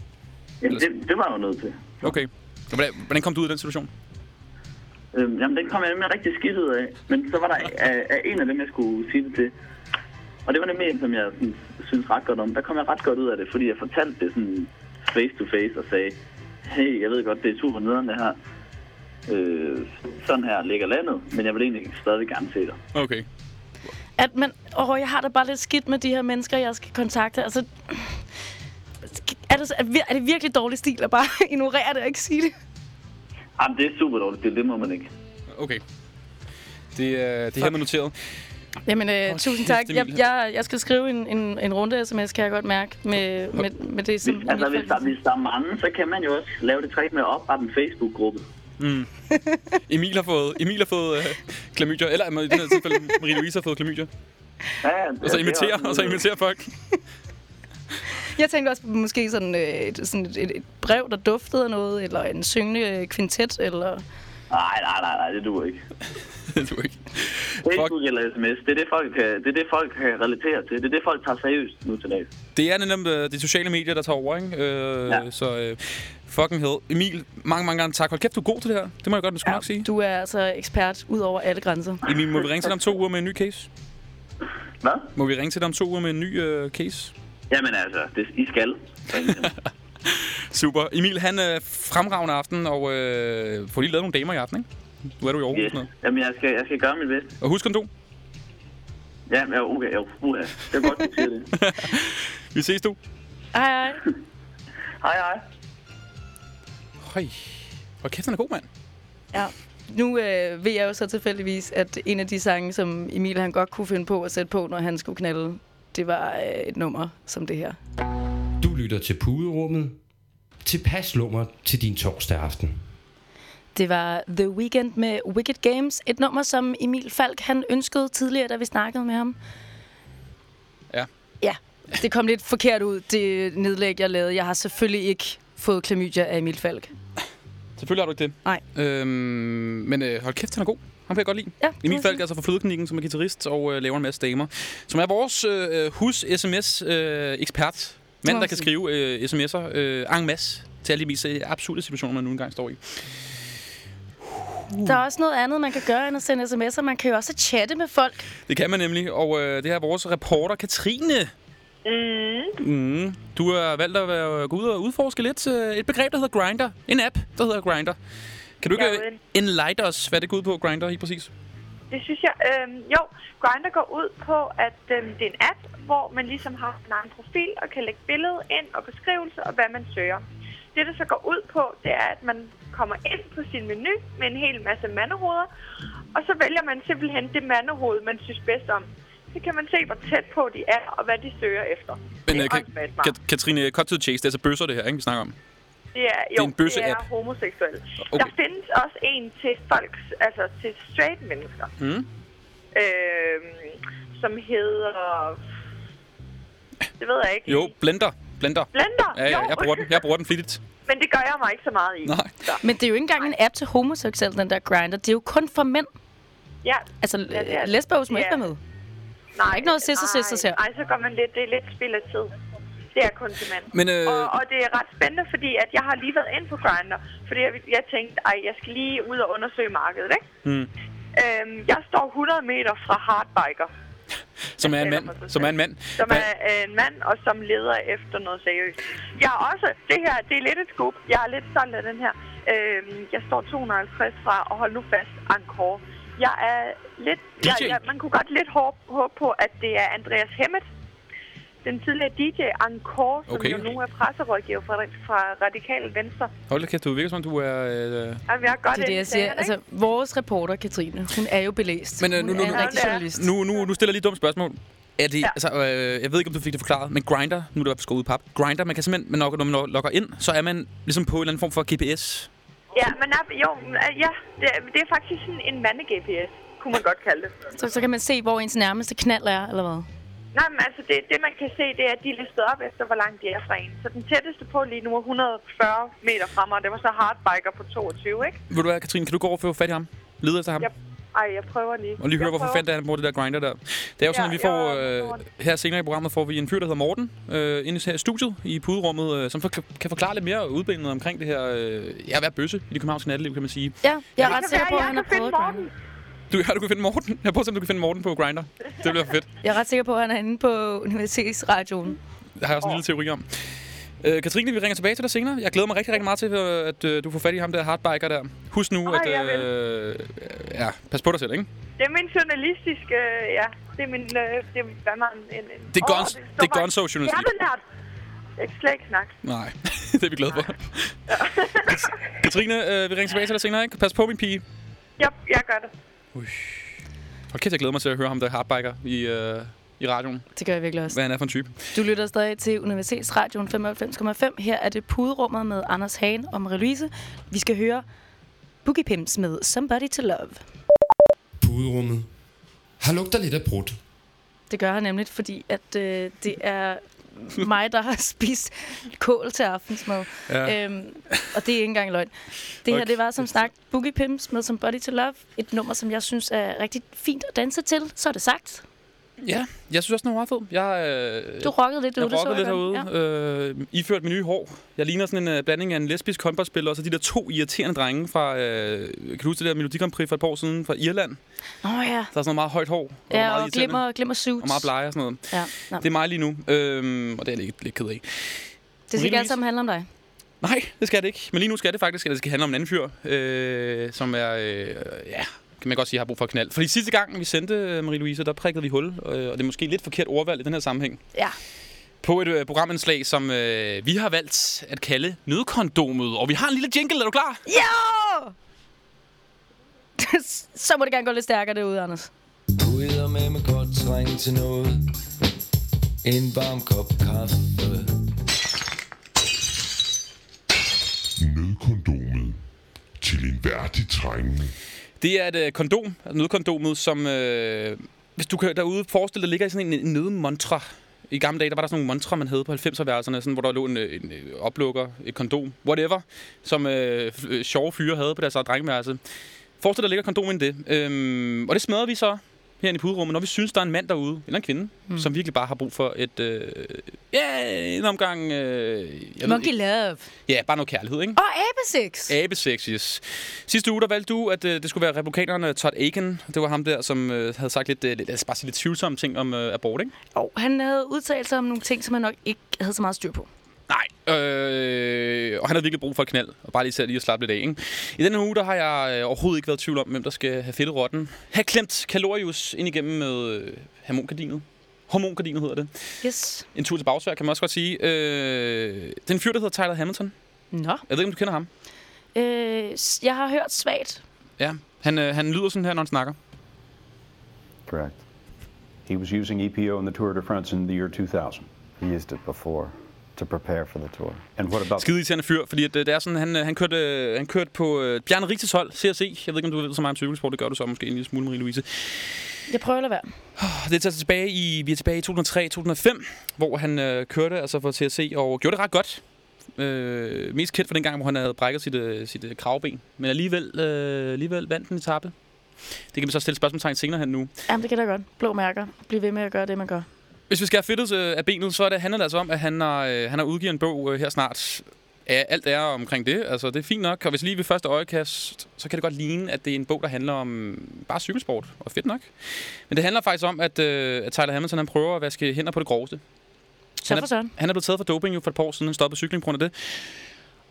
Jamen, det, det var jeg jo nødt til. Okay. Hvordan, hvordan kom du ud af den situation? Øhm, jamen, den kom jeg nemlig rigtig skidt ud af. Men så var der af, af en af dem, jeg skulle sige det til. Og det var nemlig en, som jeg sådan, synes ret godt om. Der kom jeg ret godt ud af det, fordi jeg fortalte det sådan face to face og sagde, hey, jeg ved godt, det er super nederen det her. Øh, sådan her ligger landet, men jeg vil egentlig stadig gerne se dig. Okay. At man, åh, jeg har det bare lidt skidt med de her mennesker, jeg skal kontakte. Altså, er det, er, er det virkelig dårlig stil at bare ignorere det og ikke sige det? Jamen, det er super dårligt. Det, det må man ikke. Okay. Det, er det er hermed noteret. Jamen, øh, Hold tusind tak. Jeg, jeg, jeg skal skrive en, en, en runde sms, kan jeg godt mærke, med, med, med det, som... Hvis, altså, hvis der, hvis der er mange, så kan man jo også lave det trick med at oprette en Facebook-gruppe. Emil har fået, Emil har fået øh, klamydia, eller i det her tilfælde, Marie-Louise har fået klamydia. Ja, ja, Og så er også og så imiterer folk. Jeg tænkte også på måske sådan, øh, et, sådan et, et, et brev, der duftede af noget, eller en syngende øh, kvintet, eller... Nej, nej, nej, nej, det duer ikke. du er ikke. Facebook eller sms, det er det, folk kan, det er det, folk kan relatere til. Det er det, folk tager seriøst nu til dag. Det er nemlig øh, de sociale medier, der tager over, ikke? Øh, Ja. Så øh, fucking hell. Emil, mange, mange gange tak. Hold kæft, du er god til det her. Det må jeg godt ja. nok sige. Du er altså ekspert ud over alle grænser. Emil, må vi ringe til dig om to uger med en ny case? Hvad? Må vi ringe til dig om to uger med en ny øh, case? Jamen altså, det, I skal. Super. Emil, han er øh, fremragende aften, og øh, får lige lavet nogle damer i aften, ikke? Nu er du i Aarhus. Yes. Yes. Jamen, jeg skal, jeg skal gøre mit bedste. Og husk du. Ja, ja, okay, jo, uha. Det er godt, du siger det. Vi ses, du. Hej, hej. Hej, hej. Høj. Hvor kæft, han er god, mand. Ja. Nu øh, ved jeg jo så tilfældigvis, at en af de sange, som Emil han godt kunne finde på at sætte på, når han skulle knalde, det var øh, et nummer som det her. Du lytter til puderummet. Tilpas lummer til din torsdag aften. Det var The Weekend med Wicked Games. Et nummer, som Emil Falk han ønskede tidligere, da vi snakkede med ham. Ja. Ja, det kom lidt forkert ud, det nedlæg, jeg lavede. Jeg har selvfølgelig ikke fået klamydia af Emil Falk. Selvfølgelig har du ikke det. Nej. Øhm, men øh, hold kæft, han er god. Han kan jeg godt lide. Ja, Emil. Falk er altså fra Flødeklinikken, som er guitarist og øh, laver en masse damer. Som er vores øh, hus-sms-ekspert. Mand, må der kan skrive øh, sms'er øh, en masse til alle de mest øh, absurde situationer, man nu engang står i. Der er også noget andet, man kan gøre, end at sende sms'er. Man kan jo også chatte med folk. Det kan man nemlig, og øh, det er vores reporter Katrine. Mm. Mm. Du har valgt at være, gå ud og udforske lidt øh, et begreb, der hedder Grinder. En app, der hedder Grinder. Kan du ikke Jeg øh, vil. enlight os, hvad det går ud på, Grinder, helt præcis? Det synes jeg. Øhm, jo, Grindr går ud på, at øhm, det er en app, hvor man ligesom har en egen profil og kan lægge billede ind og beskrivelse og hvad man søger. Det, det så går ud på, det er, at man kommer ind på sin menu med en hel masse mandehoveder, og så vælger man simpelthen det mandehoved, man synes bedst om. Så kan man se, hvor tæt på de er, og hvad de søger efter. Men det øh, er. Ka- Katrine, cut to the chase, det er altså bøsser det her, ikke, vi snakker om? Det er, jo, er en bøsse-app. det er homoseksuel. Okay. Der findes også en til folks, altså til straight mennesker, Mm. øhm, som hedder... Det ved jeg ikke. Jo. Blender. Blender. Blender? Ja, ja, jeg bruger den. Jeg bruger den flittigt. Men det gør jeg mig ikke så meget i. Nej. Så, Men det er jo ikke engang en app til homoseksuelle, den der grinder. Det er jo kun for mænd. ja, Altså, Ja, det er det. lesbos må Ja. ikke være med. nej. ikke noget sister, sisters her. Nej, så går man lidt, det er lidt spild af tid. Det er kun til mænd. Men øh, Og, og det er ret spændende, fordi at jeg har lige været ind på Grindr, fordi jeg, jeg tænkte, ej, jeg skal lige ud og undersøge markedet, ikke? mm, Øhm, jeg står 100 meter fra Hardbiker, som er en mand. Som er en mand. som er øh, en mand, og som leder efter noget seriøst. Jeg har også, det her, det er lidt et scoop. Jeg er lidt stolt af den her. Øhm, jeg står 250 fra, og hold nu fast, Encore. Jeg er lidt, jeg, jeg, man kunne godt lidt håbe, håbe på, at det er Andreas Hemmet. Den tidligere DJ Encore, som Okay. jo nu er presserådgiver fra, fra Radikale Venstre. Hold da kæft, du virker som om, du er... Øh... Jamen, jeg har godt Det er det, jeg siger. Altså, vores reporter, Katrine, hun er jo belæst. Men, øh, hun nu- nu- er en nu- er. Nu, nu, nu stiller jeg lige et dumt spørgsmål. Er det, ja. Altså, øh, jeg ved ikke, om du fik det forklaret, men Grinder, nu er det skåret ud i pap. Grinder, man kan simpelthen, når, når man logger ind, så er man ligesom på en eller anden form for GPS. Ja, men er- jo, øh, ja, det, er- det er faktisk sådan en mande-GPS, kunne man godt kalde det. Så, så kan man se, hvor ens nærmeste knald er, eller hvad? Nej, men altså, det, det man kan se, det er, at de er listet op efter, hvor langt de er fra en. Så den tætteste på lige nu er 140 meter fra mig, og det var så hardbiker på 22, ikke? Ved du hvad, Katrine, kan du gå over og få fat i ham? Lede efter ham? Ja. Ej, jeg prøver lige. Og lige høre, hvorfor er, han bruger det der grinder der. Det er jo sådan, Ja, at vi får... Øh, her senere i programmet får vi en fyr, der hedder Morten, øh, inde her i studiet i puderummet, øh, som for, kan forklare lidt mere udbindet omkring det her... Øh, ja, at være bøsse i det københavnske natteliv, kan man sige. Ja, jeg er Det ret sikker på, være, at han har prøvet. Morten. Du, ja, du kan finde Morten. Jeg prøver at se, om du kan finde Morten på Grinder. Det bliver fedt. Jeg er ret sikker på, at han er inde på Universitetsradioen. Det har jeg også en lille teori om. Øh, Katrine, vi ringer tilbage til dig senere. Jeg glæder mig rigtig, rigtig meget til, at øh, du får fat i ham der hardbiker der. Husk nu, Ej, at... Øh, ja, pas på dig selv, ikke? Det er min journalistiske, øh, ja, det er min, øh, det er, hvad man, en, en, Det er Guns- står det er faktisk- Gonzo-journalistik. Jeg har det lært. Jeg kan slet ikke snakke. Nej, det er vi glade for. Katrine, øh, vi ringer tilbage til dig senere, ikke? Pas på, min pige. Jeg, jeg gør det. Hold kæft, jeg glæder mig til at høre ham der hardbiker i, øh, i radioen. Det gør jeg virkelig også. Hvad han er for en type. Du lytter stadig til Universitetsradioen 95,5. Her er det puderummet med Anders Hagen og Marie-Louise. Vi skal høre Boogie Pimps med Somebody to Love. Puderummet. Har lugter lidt af brudt. Det gør han nemlig, fordi at øh, det er mig, der har spist kål til aftensmad. Ja. Øhm, og det er ikke engang løgn. Det her, Okay. det var som sagt Boogie Pimps med Somebody to Love. Et nummer, som jeg synes er rigtig fint at danse til. Så er det sagt. Ja, jeg synes også, den er meget fed. Jeg, øh, Du rockede lidt jeg derude, det så rockede lidt herude. Ja. Øh, iført min nye hår. Jeg ligner sådan en uh, blanding af en lesbisk håndboldspiller og så de der to irriterende drenge fra... Øh, kan du huske det der Melodi Grand Prix for et par år siden fra Irland? Nå ja. Der er sådan noget meget højt hår. og Ja, meget og glimmer, glimmer suits. Og meget blege og sådan noget. Ja. Det er mig lige nu, øhm, og det er jeg lidt, lidt ked af. Det skal ikke alt sammen handle om dig. Nej, det skal det ikke. Men lige nu skal det faktisk, eller det skal handle om en anden fyr, øh, som er, øh, ja, kan man godt sige, har brug for knald. Fordi sidste gang, vi sendte øh, Marie-Louise, der prikkede vi hul, øh, og det er måske lidt forkert ordvalg i den her sammenhæng. Ja. På et øh, programindslag, som øh, vi har valgt at kalde Nødkondomet. Og vi har en lille jingle, er du klar? Ja! så må det gerne gå lidt stærkere derude, Anders. Du er med med godt træng til noget En varm kop kaffe Nødkondomet til en værdig trængende. Det er et øh, kondom, altså nødkondomet, som... Øh, hvis du kan derude forestille dig, ligger i sådan en, en nødmontre. I gamle dage, der var der sådan nogle montre, man havde på 90'er-værelserne, sådan, hvor der lå en, øh, en, en, oplukker, et kondom, whatever, som øh, øh sjove fyre havde på deres drengeværelse. Forestil dig, der ligger kondom i det. Øhm, og det smadrer vi så herinde i puderummet, når vi synes, der er en mand derude, eller en kvinde, mm. som virkelig bare har brug for et, øh, ja, en omgang, øh, jeg ved Monkey ikke. Love. Ja, bare noget kærlighed, ikke? Og abesex. Abesex, yes. Sidste uge, der valgte du, at øh, det skulle være republikanerne Todd Aiken. Det var ham der, som øh, havde sagt lidt, øh, lidt, altså bare lidt tvivlsomme ting om øh, abort, ikke? Og han havde udtalt sig om nogle ting, som han nok ikke havde så meget styr på. Nej, øh, og han havde virkelig brug for et knald, og bare lige til lige at slappe lidt af, ikke? I denne uge, der har jeg øh, overhovedet ikke været i tvivl om, hvem der skal have fedtet rotten. Have klemt Kalorius ind igennem med øh, hormongardinet. Hormongardinet hedder det. Yes. En tur til bagsvær, kan man også godt sige. Øh, den fyr, der hedder Tyler Hamilton. Nå. Jeg ved ikke, om du kender ham. Øh, jeg har hørt svagt. Ja, han, øh, han lyder sådan her, når han snakker. Correct. He was using EPO in the Tour de France in the year 2000. He used it before to prepare for the tour. And what about skide irriterende fyr, fordi at, øh, det er sådan, han, øh, han, kørte, øh, han kørte på øh, Bjarne Rigtes hold, CRC. Jeg ved ikke, om du ved så meget om cykelsport, det gør du så måske en lille smule, Marie-Louise. Jeg prøver at lade være. Det er taget tilbage i, vi er tilbage i 2003-2005, hvor han øh, kørte altså for TSC og gjorde det ret godt. Øh, mest kendt for den gang, hvor han havde brækket sit, øh, sit øh, kravben. Men alligevel, øh, alligevel vandt den etape. Det kan man så stille spørgsmålstegn senere hen nu. Jamen, det kan da godt. Blå mærker. Bliv ved med at gøre det, man gør. Hvis vi skal have fedtet øh, af benet, så er det, handler det altså om, at han har, øh, han har udgivet en bog øh, her snart. Ja, alt er omkring det. Altså, det er fint nok. Og hvis lige ved første øjekast, så kan det godt ligne, at det er en bog, der handler om bare cykelsport. Og fedt nok. Men det handler faktisk om, at, at Tyler Hamilton han prøver at vaske hænder på det groveste. Han søren. Han er blevet taget for doping jo for et par år siden. Han stoppede cykling på grund af det.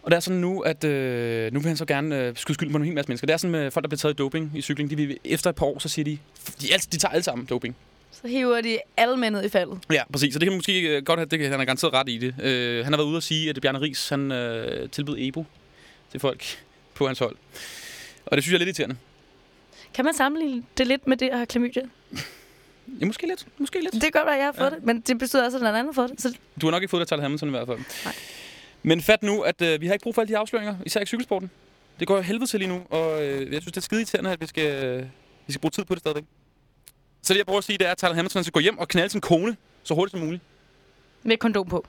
Og det er sådan nu, at øh, nu vil han så gerne øh, skyde skyld på en hel masse mennesker. Det er sådan med folk, der bliver taget i doping i cykling. De vil, efter et par år, så siger de, de, alt- de tager alle sammen doping. Så hiver de alle mænd ned i faldet. Ja, præcis. Så det kan måske øh, godt have, det, kan- han er garanteret ret i det. Øh, han har været ude at sige, at Bjarne Ries, han øh, tilbød Ebo til folk på hans hold. Og det synes jeg er lidt irriterende. Kan man sammenligne det lidt med det at have klamydia? Ja, måske lidt. Måske lidt. Det kan godt være, at jeg har fået ja. det, men det betyder også, at den anden har fået det. Så Du har nok ikke fået det til Hamilton i hvert fald. Nej. Men fat nu, at øh, vi har ikke brug for alle de afsløringer, især ikke cykelsporten. Det går helvede til lige nu, og øh, jeg synes, det er skide irriterende, at vi skal, øh, vi skal bruge tid på det stadigvæk. Så det, jeg prøver at sige, det er, at Tyler Hamilton skal gå hjem og knalde sin kone så hurtigt som muligt. med kondom på.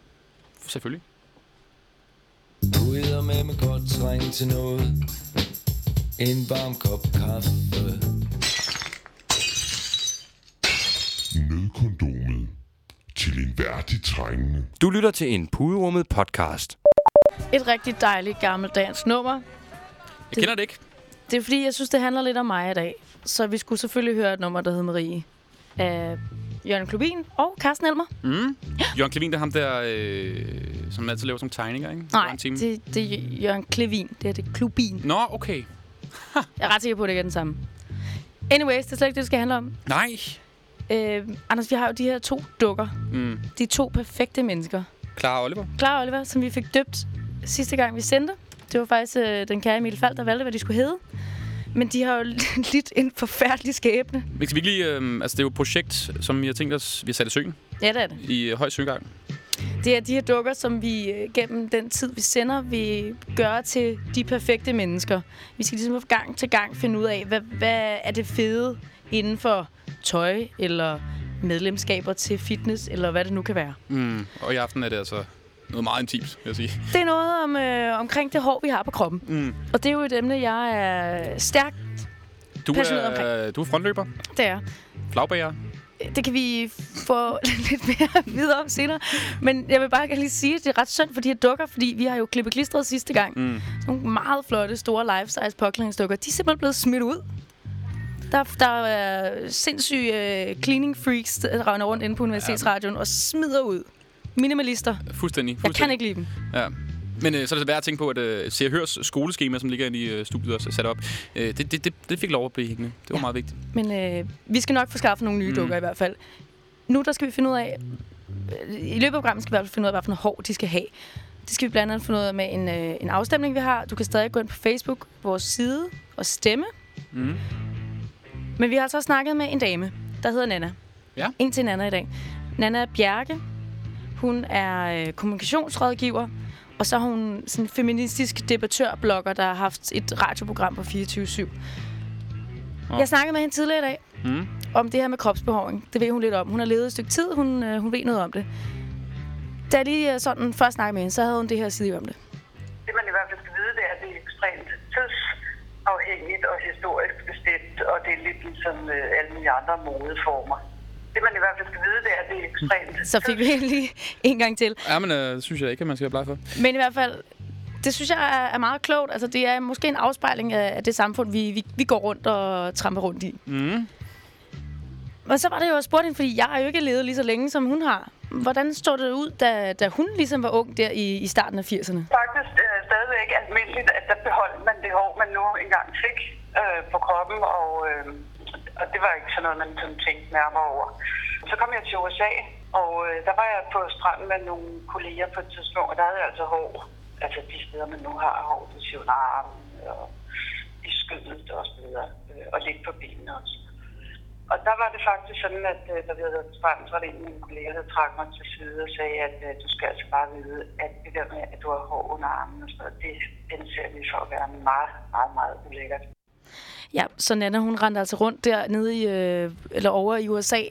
Selvfølgelig. Du hedder med med godt træng til noget En varm kop kaffe Nødkondomet til en værdig trængende. Du lytter til en puderummet podcast. Et rigtig dejligt gammeldansk nummer. Jeg kender det ikke. Det er fordi, jeg synes, det handler lidt om mig i dag. Så vi skulle selvfølgelig høre et nummer, der hedder Marie. Af Jørgen Klubin og Carsten Elmer. Mm. Jørgen Klevin, det er ham der, øh, som altid laver som tegninger, ikke? Nej, det, det er Jørgen Klevin. Det er det Klubin. Nå, okay. Jeg er ret sikker på, at det ikke er den samme. Anyways, det er slet ikke det, det skal handle om. Nej. Øh, Anders, vi har jo de her to dukker. Mm. De to perfekte mennesker. Clara og Oliver. Clara og Oliver, som vi fik døbt sidste gang, vi sendte. Det var faktisk øh, den kære Emil Falk, der valgte, hvad de skulle hedde. Men de har jo lidt en forfærdelig skæbne. Skal vi lige, øh, altså det er jo et projekt, som vi har tænkt os, vi har sat i søen Ja, det er det. i øh, høj søgang. Det er de her dukker, som vi øh, gennem den tid, vi sender, vil gøre til de perfekte mennesker. Vi skal ligesom gang til gang finde ud af, hvad, hvad er det fede inden for tøj, eller medlemskaber til fitness, eller hvad det nu kan være. Mm. Og i aften er det altså noget meget intimt, vil jeg sige. Det er noget om, øh, omkring det hår, vi har på kroppen. Mm. Og det er jo et emne, jeg er stærkt Du Passioneret er, du er frontløber, det er. flagbærer. Det kan vi få lidt mere videre om senere. Men jeg vil bare gerne lige sige, at det er ret synd for de her dukker, fordi vi har jo klippet klistret sidste gang. Mm. Nogle meget flotte, store life-size påklædningsdukker. De er simpelthen blevet smidt ud. Der, der er sindssyge uh, cleaning freaks, der render rundt inde på Universitetsradioen og smider ud. Minimalister. Fuldstændig. fuldstændig. Jeg kan ikke lide dem. Ja. Men øh, så er det værd at tænke på, at øh, Se Hørs skoleskema, som ligger inde i øh, studiet også er sat op, øh, det, det, det, det fik lov at blive hængende. Det var ja. meget vigtigt. Men øh, vi skal nok få skaffet nogle nye Mm. dukker i hvert fald. Nu der skal vi finde ud af, i løbet af programmet skal vi i hvert fald finde ud af, noget hår de skal have. Det skal vi blandt andet finde ud af med en, øh, en afstemning, vi har. Du kan stadig gå ind på Facebook, vores side, og stemme. Mm. Men vi har så snakket med en dame, der hedder Nana. Ja. En til Nana i dag. Nana Bjerke. Hun er øh, kommunikationsrådgiver. Og så er hun sådan en feministisk debattørblogger, der har haft et radioprogram på 24-7. Nå. Jeg snakkede med hende tidligere i dag Mm. om det her med kropsbehåring. Det ved hun lidt om. Hun har levet et stykke tid, hun, øh, hun ved noget om det. Da jeg lige øh, sådan først snakkede med hende, så havde hun det her at sige om det. Det man i hvert fald skal vide, det er, at det er ekstremt tidsafhængigt og historisk bestemt, og det er lidt ligesom øh, alle mulige andre modeformer. Det man i hvert fald skal vide, det er, at det er ekstremt Så fik vi lige en gang til. Ja, men øh, det synes jeg ikke, at man skal være bleg for. Men i hvert fald, det synes jeg er, meget klogt. Altså, det er måske en afspejling af, det samfund, vi, vi, vi går rundt og tramper rundt i. Mm. Og så var det jo, jeg spurgte hende, fordi jeg har jo ikke levet lige så længe, som hun har. Hvordan stod det ud, da, da hun ligesom var ung der i, i starten af 80'erne? faktisk øh, stadigvæk almindeligt, at der beholdt man det hår, man nu engang fik øh, på kroppen, og, øh, og det var ikke sådan noget, man sådan tænkte nærmere over. Så kom jeg til USA, og øh, der var jeg på stranden med nogle kolleger på et tidspunkt, og der havde jeg altså hår. Altså de steder, man nu har hår, det siger under armen og i skødet og så videre, øh, og lidt på benene også. Og der var det faktisk sådan, at øh, da vi havde været på stranden, så var det en af mine kolleger, der trak mig til side og sagde, at øh, du skal altså bare vide, at det der med, at du har hår under armen og sådan noget, det anser vi for at være meget, meget, meget ulækkert. Ja, så Nana, hun rendte altså rundt der nede i, øh, eller over i USA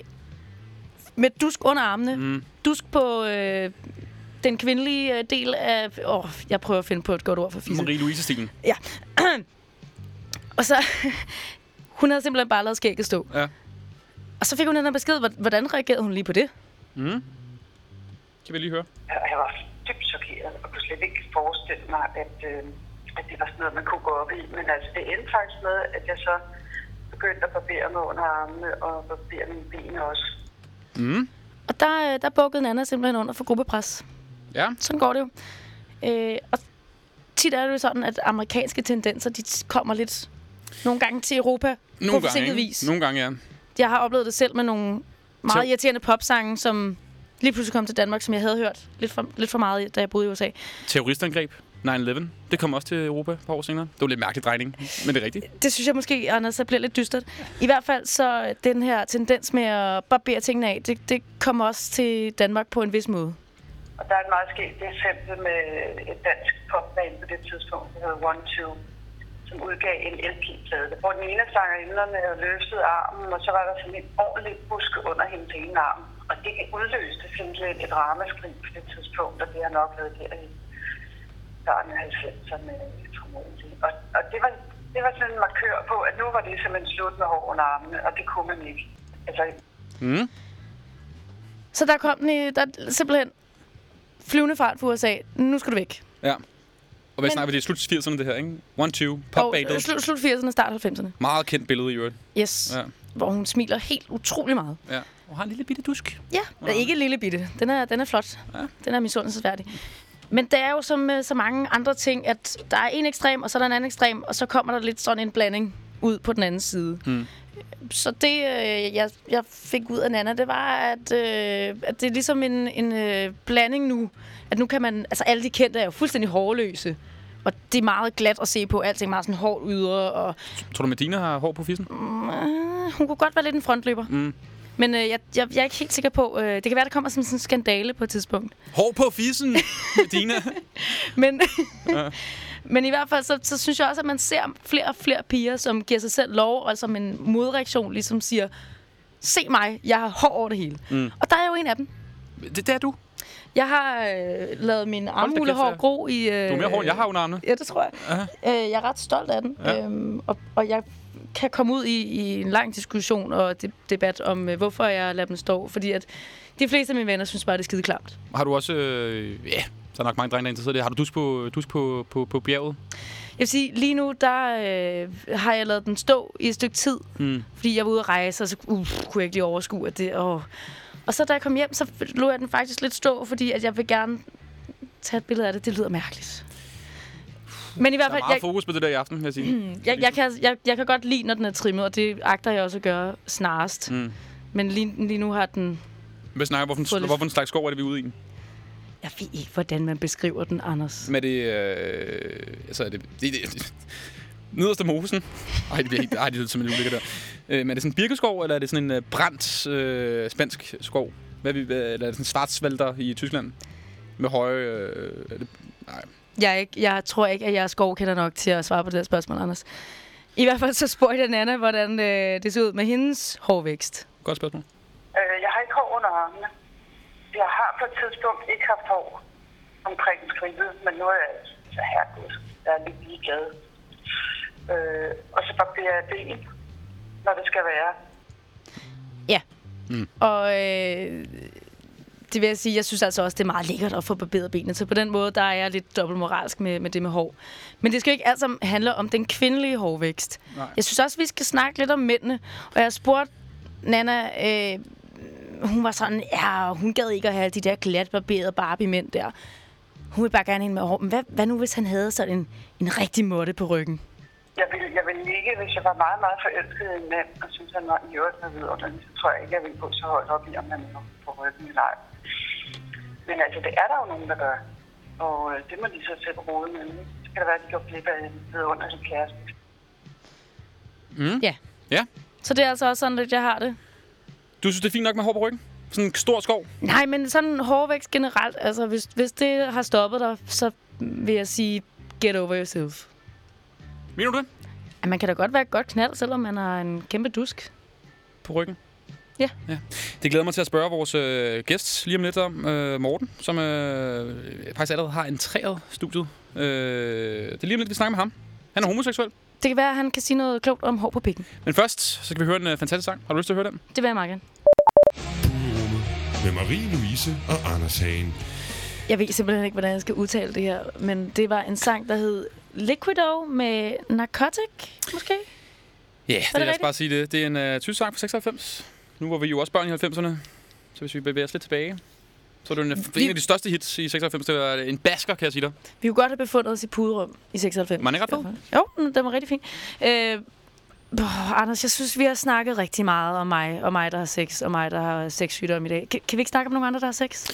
med dusk under armene. Mm. Dusk på øh, den kvindelige øh, del af... Åh, oh, jeg prøver at finde på et godt ord for fisse. Marie-Louise-stilen. Ja. og så... hun havde simpelthen bare lavet skægget stå. Ja. Og så fik hun den her besked. Hvor- Hvordan reagerede hun lige på det? Mm. Kan vi lige høre? Jeg jeg var dybt chokeret og kunne slet ikke forestille mig, at, øh, at det var sådan noget, man kunne gå op i. Men altså, det endte faktisk med, at jeg så begyndte at barbere mig under armene og barbere mine ben også. Mm. Og der, øh, der bukkede Nana simpelthen under for gruppepres. Ja. Sådan går det jo. Øh, og tit er det jo sådan, at amerikanske tendenser, de kommer lidt nogle gange til Europa på Nogle gange, forsinket ikke? vis. Nogle gange, ja. Jeg har oplevet det selv med nogle meget irriterende popsange, som lige pludselig kom til Danmark, som jeg havde hørt lidt for, lidt for meget, da jeg boede i USA. Terroristangreb. 9-11. Det kom også til Europa et par år senere. Det var lidt mærkelig drejning, men det er rigtigt. Det synes jeg måske, Anders, så bliver lidt dystert. I hvert fald så den her tendens med at barbere tingene af, det, det kommer også til Danmark på en vis måde. Og der er et meget skægt eksempel med et dansk popband på det tidspunkt, der hedder One Two, som udgav en LP-plade, hvor den ene af sangerinderne løftede armen, og så var der sådan en ordentlig buske under hendes ene arm. Og det udløste simpelthen et ramaskrig på det tidspunkt, og det har nok været der i starten af 90'erne, formodentlig. Og, og det, var, det var sådan en markør på, at nu var det simpelthen slut med hår under armene, og det kunne man ikke. Altså, Mm. Så der kom den i, der er simpelthen flyvende fart for USA. Nu skal du væk. Ja. Og hvad Men- snakker vi? Det er slut 80'erne det her, ikke? One, two, Og, pop-bandet. øh, slut, slut 80'erne, start 90'erne. Meget kendt billede i øvrigt. Yes. Ja. Hvor hun smiler helt utrolig meget. Ja. Og har en lille bitte dusk. Ja, ja. ikke lille bitte. Den er, den er flot. Ja. Den er misundelsesværdig. Men det er jo som med så mange andre ting, at der er en ekstrem, og så er der en anden ekstrem, og så kommer der lidt sådan en blanding ud på den anden side. Mm. Så det, øh, jeg, jeg fik ud af Nana, det var, at, øh, at det er ligesom en, en øh, blanding nu. At nu kan man... Altså, alle de kendte er jo fuldstændig hårløse. Og det er meget glat at se på. Alting er meget sådan hårdt ydre, og Tror du, Medina har hår på fissen? øh, hun kunne godt være lidt en frontløber. Mm. Men øh, jeg, jeg, jeg er ikke helt sikker på... Øh, det kan være, der kommer som sådan en skandale på et tidspunkt. Hår på fissen, Medina. Men, Ja. men i hvert fald, så, så synes jeg også, at man ser flere og flere piger, som giver sig selv lov, og som en modreaktion ligesom siger, se mig, jeg har hår over det hele. Mm. Og der er jo en af dem. Det, det er du. Jeg har øh, lavet min armhulehår gro i... Øh, Du er mere hår, end jeg har under armene. Ja, det tror jeg. Ja. Øh, jeg er ret stolt af den. Ja. Øhm, og, og jeg kan komme ud i, i en lang diskussion og de, debat om, øh, hvorfor jeg lader dem stå. Fordi at de fleste af mine venner synes bare, det er skide klamt. Har du også... Øh, ja, så er nok mange drenge, der er interesseret i det. Har du dus på, dus på, på, på bjerget? Jeg vil sige, lige nu, der øh, har jeg lavet den stå i et stykke tid. Mm. Fordi jeg var ude at rejse, og så uh, kunne jeg ikke lige overskue, at det... Åh. Og så da jeg kom hjem, så lå jeg den faktisk lidt stå, fordi at jeg vil gerne tage et billede af det. Det lyder mærkeligt. Men i hvert Der er fald, meget jeg, fokus på det der i aften, vil jeg sige. jeg, jeg, kan, jeg, jeg kan godt lide, når den er trimmet, og det agter jeg også at gøre snarest. Mm. Men lige, lige nu har den... Hvad snakker hvorfor, hvorfor en slags skov er det, vi er ude i? Jeg ved ikke, hvordan man beskriver den, Anders. Men det... Øh, altså, er det, det, det, det Nederste mosen. Ej, det bliver helt... Ej, det lyder som en ulykke der. Øh, men er det sådan en birkeskov, eller er det sådan en øh, brændt øh, spansk skov? Hvad, er vi- eller er det sådan en svartsvalter i Tyskland? Med høje... Øh, er det, nej. Jeg, ikke, jeg tror ikke, at jeg er skovkender nok til at svare på det her spørgsmål, Anders. I hvert fald så spurgte jeg Nana, hvordan øh, det ser ud med hendes hårvækst. Godt spørgsmål. Øh, jeg har ikke hår under armene. Jeg har på et tidspunkt ikke haft hår omkring skridtet, men nu er jeg så herregud. Jeg er lidt ligeglad. Øh, og så barberer jeg ben, når det skal være. Ja. Mm. Og øh, det vil jeg sige, jeg synes altså også, det er meget lækkert at få barberet benene. Så på den måde, der er jeg lidt dobbeltmoralsk med, med det med hår. Men det skal jo ikke alt sammen handle om den kvindelige hårvækst. Nej. Jeg synes også, vi skal snakke lidt om mændene. Og jeg spurgte Nana, øh, hun var sådan, ja, hun gad ikke at have de der glatbarberede Barbie-mænd der. Hun vil bare gerne have en med hår. Men hvad, hvad nu, hvis han havde sådan en, en rigtig måtte på ryggen? Jeg vil, jeg vil ikke, hvis jeg var meget, meget forelsket i en mand, og synes, han var en jord med vidunderlig, så tror jeg ikke, jeg ville gå så højt op i, om han var på ryggen eller ej. Men altså, det er der jo nogen, der gør. Og øh, det må de så selv rode med. Så kan det være, at de går glip af en vidunderlig kæreste. Mm. Ja. Ja. Så det er altså også sådan lidt, jeg har det. Du synes, det er fint nok med hår på ryggen? Sådan en stor skov? Nej, men sådan hårvækst generelt, altså hvis, hvis det har stoppet dig, så vil jeg sige, get over yourself. Mener du det? Ja, man kan da godt være et godt knald, selvom man har en kæmpe dusk. På ryggen? Ja. ja. Det glæder mig til at spørge vores øh, gæst lige om lidt om, øh, Morten, som øh, faktisk allerede har entræret studiet. Øh, det er lige om lidt, vi snakker med ham. Han er homoseksuel. Det kan være, at han kan sige noget klogt om hår på pikken. Men først, så skal vi høre en øh, fantastisk sang. Har du lyst til at høre den? Det vil jeg meget gerne. Med Marie-Louise og Anders Hagen. Jeg ved simpelthen ikke, hvordan jeg skal udtale det her, men det var en sang, der hed Liquido med Narcotic, måske? Ja, yeah, det, lad os bare sige det. Det er en øh, tysk sang fra 96. Nu var vi jo også børn i 90'erne. Så hvis vi bevæger os lidt tilbage, så er det en, en af de største hits i 96. Det var en basker, kan jeg sige dig. Vi kunne godt have befundet os i puderum i 96. Var den ikke ret fed? Jo, den den var rigtig fin. Øh, Oh, Anders, jeg synes, vi har snakket rigtig meget om mig, og mig, der har sex, og mig, der har sexsygdom i dag. Kan, kan vi ikke snakke om nogen andre, der har sex?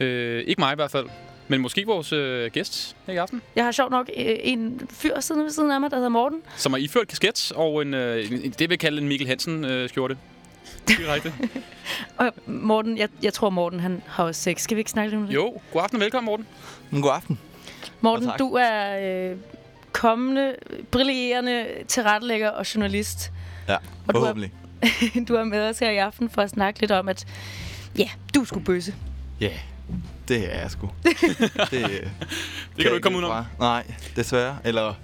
Øh, ikke mig i hvert fald. Men måske vores øh, gæst her i aften, Jeg har sjovt nok øh, en fyr siden ved siden af mig, der hedder Morten. som har iført kasket og en, øh, en, det vil kalde en Mikkel Hansen øh, skjorte. Direkte. Og Morten, jeg, jeg tror, Morten han har også sex. Skal vi ikke snakke lidt om det? Jo, god aften og velkommen, Morten. God aften. Morten, du er øh, kommende, brillerende tilrettelægger og journalist. Ja, Og du er- forhåbentlig. du er med os her i aften for at snakke lidt om, at ja, du skulle bøsse. Ja, yeah, det er jeg sgu. det, det kan du ikke komme udenom. Nej, desværre. Eller,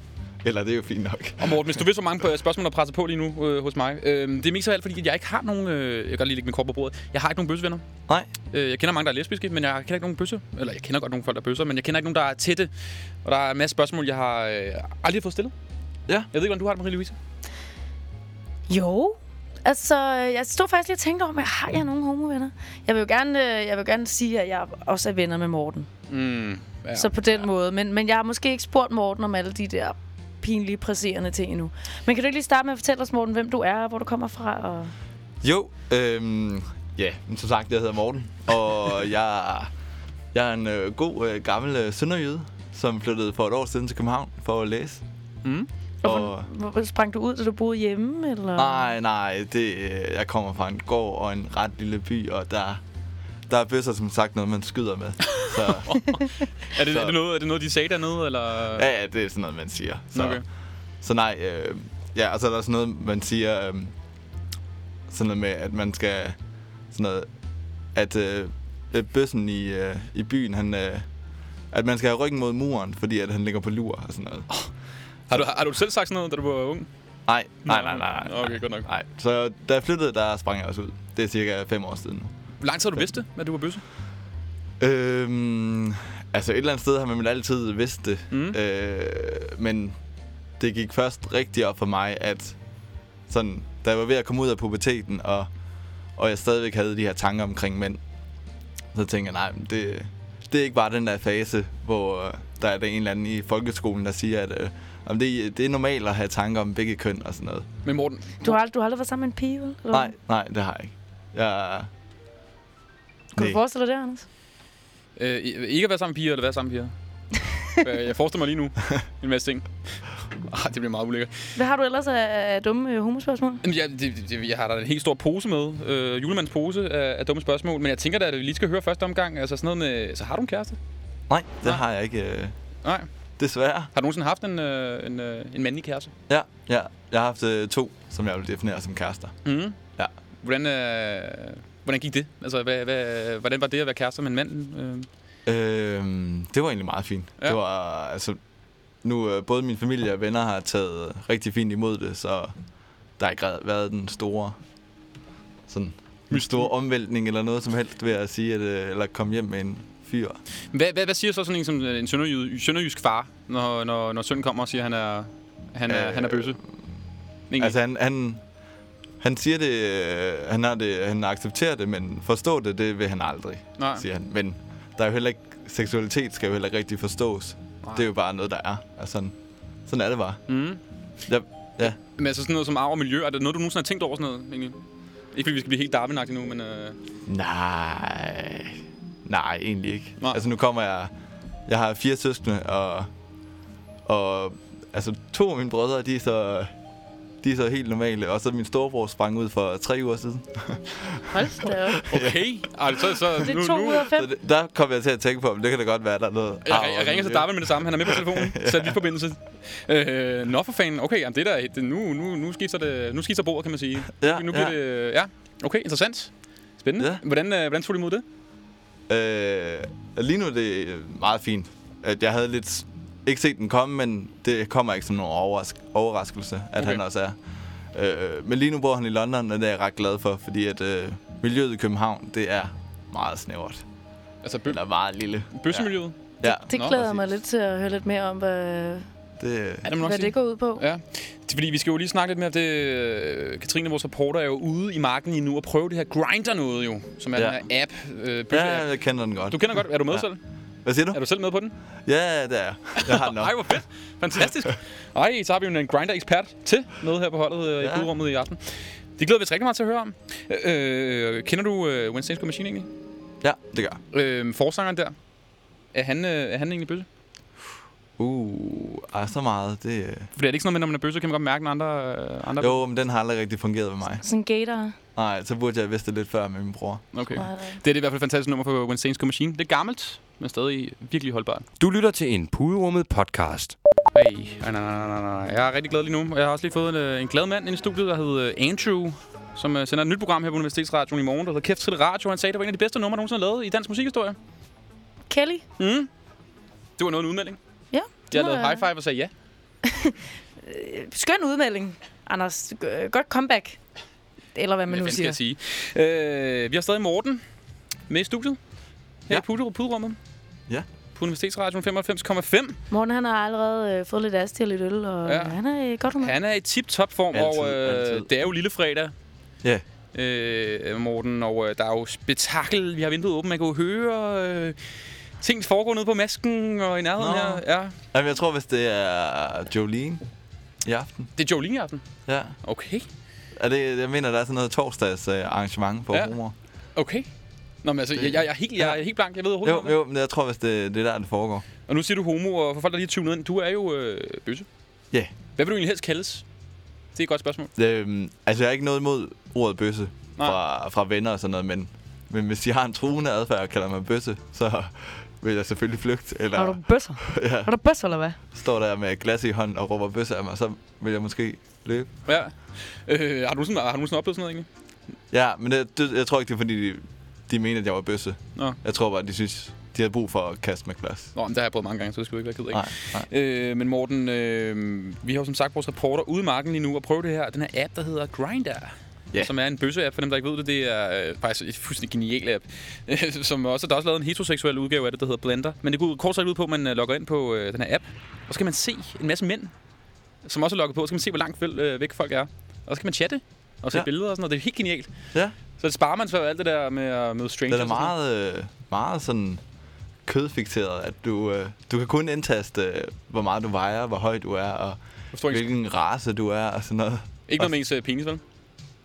eller det er jo fint nok. Og Morten, hvis du vil så mange på- spørgsmål, der presser på lige nu øh, hos mig. Øh, det er mest af alt, fordi jeg ikke har nogen... Øh, jeg kan godt lige lægge min kort på bordet. Jeg har ikke nogen bøssevenner. Nej. Øh, jeg kender mange, der er lesbiske, men jeg kender ikke nogen bøsse. Eller jeg kender godt nogle folk, der er bøsser, men jeg kender ikke nogen, der er tætte. Og der er en masse spørgsmål, jeg har øh, aldrig fået stillet. Ja. Jeg ved ikke, hvordan du har det, Marie-Louise. Jo. Altså, jeg stod faktisk lige og tænkte over, har jeg nogen homovenner? Jeg vil jo gerne, øh, jeg vil gerne sige, at jeg også er venner med Morten. Mm, Ja. Så på den ja. måde. Men, men jeg har måske ikke spurgt Morten om alle de der pinlige, presserende ting endnu. Men kan du ikke lige starte med at fortælle os, Morten, hvem du er, og hvor du kommer fra? Og... Jo, øhm, ja, som sagt, jeg hedder Morten. Og jeg, jeg er en øh, god, øh, gammel øh, sønderjyde, som flyttede for et år siden til København for at læse. Mm. Og... Hvor, hvor sprang du ud, da du boede hjemme? Eller? Nej, nej, det, øh, jeg kommer fra en gård og en ret lille by, og der, der er bøsser, som sagt, noget, man skyder med. Så, Er det, Så- er, det noget, er det noget, de sagde dernede, eller? ja, ja, det er sådan noget, man siger. Så, Okay. så nej, øh, ja, og så er der sådan noget, man siger, øh, sådan noget med, at man skal, sådan noget, at øh, bøssen i, øh, i byen, han, øh, at man skal have ryggen mod muren, fordi at han ligger på lur og sådan noget. Har du, har du selv sagt sådan noget, da du var ung? Nej, nej, nej, nej. nej. Okay, godt nok. Nej, så da jeg flyttede, der sprang jeg også ud. Det er cirka fem år siden nu. Hvor lang tid har du vidst det, at du var bøsse? Øhm, altså et eller andet sted har man vel altid vidst det. Mm. Øh, men det gik først rigtig op for mig, at sådan, da jeg var ved at komme ud af puberteten, og, og jeg stadigvæk havde de her tanker omkring mænd, så tænkte jeg, nej, men det, det er ikke bare den der fase, hvor øh, der er der en eller anden i folkeskolen, der siger, at øh, om det, det er normalt at have tanker om begge køn og sådan noget. Men Morten... Du har, du har aldrig været sammen med en pige, vel? Eller? Nej, nej, det har jeg ikke. Jeg, Kan du nej. forestille dig det, Anders? Øh, ikke at være sammen med piger, eller være sammen med piger? Jeg forestiller mig lige nu en masse ting. Ah, det bliver meget ulækkert. Hvad har du ellers af, af dumme øh, homospørgsmål? Jamen, jeg, det, det, jeg har da en helt stor pose med. Øh, julemands pose af, af dumme spørgsmål. Men jeg tænker da, at vi lige skal høre første omgang. Altså sådan noget med... Så har du en kæreste? Nej, det har jeg ikke. Øh, Nej. desværre. Har du nogensinde haft en, øh, en, øh, en mandlig kæreste? Ja, ja. Jeg har haft øh, to, som jeg vil definere som kærester. Mm. Ja. Hvordan, øh, hvordan gik det? Altså, hvad, hvad, hvordan var det at være kærester med en mand? Øh, det var egentlig meget fint. Ja. Det var, altså, nu øh, både min familie og venner har taget rigtig fint imod det, så der har ikke været den store, sådan, en store omvæltning eller noget som helst ved at sige, at, øh, eller komme hjem med en fyr. hvad, hvad, hvad siger så sådan en som øh, en sønderjy, sønderjysk far, når, når, når sønnen kommer og siger, at han er, han er, øh, han er bøsse? Ingen. Altså, han, han, han siger det, øh, han, har det, han accepterer det, men forstå det, det vil han aldrig, Nej. siger han. Men der er jo heller ikke, seksualitet skal jo heller ikke rigtig forstås. Nej. Det er jo bare noget, der er. Altså, sådan, sådan er det bare. Mm. Ja, ja. Men altså sådan noget som arv og miljø, er det noget, du nogensinde har tænkt over sådan noget, egentlig? Ikke fordi vi skal blive helt darwin nu, men... Øh... Nej, nej, egentlig ikke. Nej. Altså nu kommer jeg, jeg har fire søskende, og, og altså to af mine brødre, de er så, de er så helt normale, og så min storebror sprang ud for tre uger siden. Hold da op. Okay, altså, så, Det nu, er to nu, ud af fem. Det, der kom jeg til at tænke på, om det kan da godt være, der er noget. Jeg, jeg, jeg ringer til. Darwin med det samme. Han er med på telefonen. Sæt lige forbindelse. Øh, nå for fanden. Okay, jamen det der, det, nu, nu, nu, skifter det, nu skifter bordet, kan man sige. Ja, nu bliver ja. det, ja. Okay, interessant. Spændende. Ja. Hvordan, øh, hvordan tog du imod det? Øh, lige nu er det meget fint. At jeg havde lidt ikke set den komme, men det kommer ikke som nogen overrask- overraskelse, at Okay. han også er. Øh, men lige nu bor han i London, og det er jeg ret glad for, fordi at øh, miljøet i København, det er meget snævert. Altså bø- Eller meget lille. bøssemiljøet? Ja, ja Det Nå, glæder jeg mig lidt til at høre lidt mere om, hvad, det, Ja, det hvad sige. det går ud på. Ja, det er fordi vi skal jo lige snakke lidt mere om det. øh, Katrine, vores reporter, er jo ude i marken lige nu og prøve det her Grinder noget jo, som er Ja. den her app. Øh, ja, jeg kender den godt. Du kender godt, er du med Ja. selv? Hvad siger du? Er du selv med på den? Ja, det er jeg. Jeg har den nok. Ej, hvor fedt. Fantastisk. Ej, så har vi jo en grinder-ekspert til med her på holdet øh, Ja. i puderummet i aften. Det glæder vi os rigtig meget til at høre om. Øh, kender du øh, Wednesday's Go Machine egentlig? Ja, det gør jeg. Øh, forsangeren der. Er han, øh, er han egentlig bøsse? Uh, ej, så meget. Det, øh... Fordi er det ikke sådan noget med, når man er bøsse, kan man godt mærke, når andre... Øh, andre Jo, men den har aldrig rigtig fungeret ved mig. Sådan en gator. Nej, så burde jeg have vidst det lidt før med min bror. Okay. Det er det i hvert fald et fantastisk nummer for Wednesday's Go Machine. Det er gammelt, men stadig virkelig holdbart. Du lytter til en puderummet podcast. Hey, nej, nej, nej, nej, nej. Jeg er rigtig glad lige nu. Jeg har også lige fået en, øh, en glad mand ind i studiet, der hedder øh, Andrew, som øh, sender et nyt program her på Universitetsradioen i morgen, der hedder Kæft til Radio. Han sagde, det var en af de bedste numre, der nogensinde har lavet i dansk musikhistorie. Kelly? Mm. Det var noget en udmelding. Ja. det Jeg lavede high five og sagde ja. Skøn udmelding, Anders. Godt comeback. Eller hvad man Hvad nu fanden skal siger. jeg sige? Øh, vi har stadig Morten med i studiet. Her Ja. i Puder- Puderummet. Ja. På Universitetsradioen 95,5. Morten han har allerede øh, fået lidt asti og lidt øl, og Ja. ja. han er i godt humør. Han er i tip-top form, Altid, og øh, altid. det er jo lille fredag. Ja. øh, Morten, og øh, der er jo spektakel. Vi har vinduet åbent, man kan jo høre øh, ting foregår nede på masken og i nærheden Nå. her. Ja. Jamen, jeg tror, hvis det er Jolene i aften. Det er Jolene i aften? Ja. Okay. Er det, jeg mener, der er sådan noget torsdags øh, arrangement på Ja. humor. Okay. Nå, men altså, jeg, jeg, jeg, er helt, jeg, er helt blank. Jeg ved overhovedet Jo, jo, men jeg tror, hvis det, det er der, det foregår. Og nu siger du homo, og for folk, der lige er tunet ind, du er jo øh, bøsse. Ja. Yeah. Hvad vil du egentlig helst kaldes? Det er et godt spørgsmål. Øhm, altså, jeg har ikke noget imod ordet bøsse Nej. fra, fra venner og sådan noget, men, men hvis de har en truende adfærd og kalder mig bøsse, så vil jeg selvfølgelig flygte. Eller, Har du bøsser? ja, Har du bøsser, eller hvad? står der med glas i hånden og råber bøsse af mig, så vil jeg måske løbe. Ja. Øh, har, du sådan, har du sådan oplevet sådan noget egentlig? Ja, men det, det, jeg tror ikke, det er fordi, de, de mener, at jeg var bøsse. Nå. Jeg tror bare, de synes, de havde brug for at kaste med glas. Nå, men det har jeg prøvet mange gange, så det skulle du ikke være ked af. Nej, Øh, men Morten, øh, vi har jo som sagt vores reporter ude i marken lige nu og prøve det her, den her app, der hedder Grindr. Ja. Som er en bøsse-app, for dem, der ikke ved det. Det er øh, faktisk et fuldstændig genial app. som også, der er også lavet en heteroseksuel udgave af det, der hedder Blender. Men det går kort sagt ud på, at man øh, logger ind på øh, den her app. Og så kan man se en masse mænd, som også er logget på. Så kan man se, hvor langt øh, væk folk er. Og så kan man chatte og se ja. Billeder og sådan noget. Det er helt genialt. Ja. Så det sparer man så alt det der med at møde strangers. Den er sådan noget. meget, øh, meget sådan kødfikteret, at du, øh, du kan kun indtaste, øh, hvor meget du vejer, hvor høj du er, og hvilken race du er, og sådan noget. Ikke noget med ens øh, penis, vel?